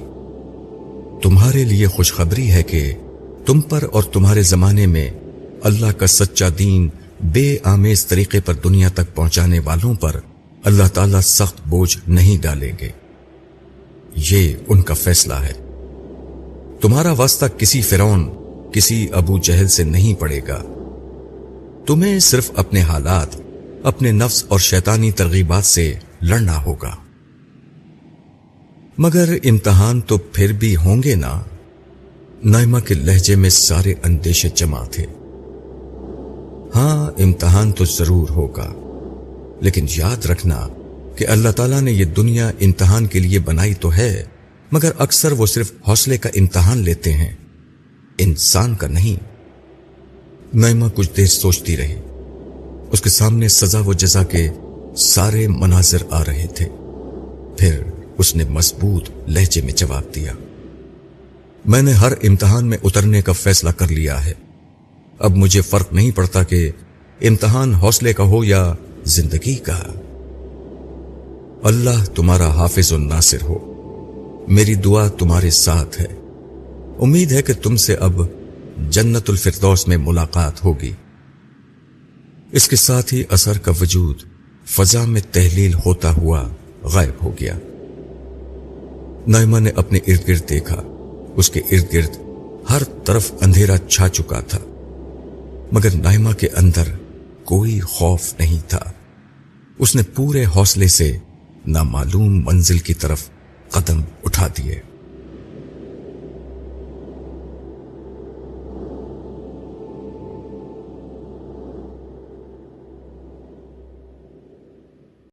S1: تمہارے لیے خوشخبری ہے کہ تم پر اور تمہارے زمانے میں اللہ کا سچا دین بے آمیز طریقے پر دنیا تک پہنچانے والوں پر اللہ تعالی سخت بوجھ نہیں ڈالیں گے۔ یہ ان کا فیصلہ ہے۔ تمہارا واسطہ کسی فرون کسی ابو جہل سے نہیں پڑے گا۔ تمہیں صرف اپنے حالات، اپنے نفس اور شیطانی ترغیبات سے لڑنا ہوگا۔ مگر امتحان تو پھر بھی ہوں گے نا؟ نائمہ کے لہجے میں سارے اندیشے جمع تھے۔ ہاں امتحان تو ضرور ہوگا، لیکن یاد رکھنا کہ اللہ تعالیٰ نے یہ دنیا امتحان کے لیے بنائی تو ہے، مگر اکثر وہ صرف حوصلے کا امتحان لیتے ہیں۔ انسان کا نہیں۔ نائمہ کچھ دیر سوچتی رہی۔ اس کے سامنے سزا و جزا کے سارے مناظر آ رہے تھے۔ پھر اس نے مضبوط لہجے میں جواب دیا۔ میں نے ہر امتحان میں اترنے کا فیصلہ کر لیا ہے۔ اب مجھے فرق نہیں پڑتا کہ امتحان حوصلے کا ہو یا زندگی کا۔ اللہ تمہارا حافظ و ناصر ہو۔ میری دعا تمہارے ساتھ ہے۔ امید ہے کہ تم سے اب جنت الفردوس میں ملاقات ہوگی۔ اس کے ساتھ ہی اثر کا وجود فضا میں تحلیل ہوتا ہوا غائب ہو گیا۔ نائمہ نے اپنے ارد گرد دیکھا۔ اس کے ارد گرد ہر طرف اندھیرا چھا چکا تھا، مگر نائمہ کے اندر کوئی خوف نہیں تھا۔ اس نے پورے حوصلے سے نامعلوم منزل کی طرف قدم اٹھا دیے۔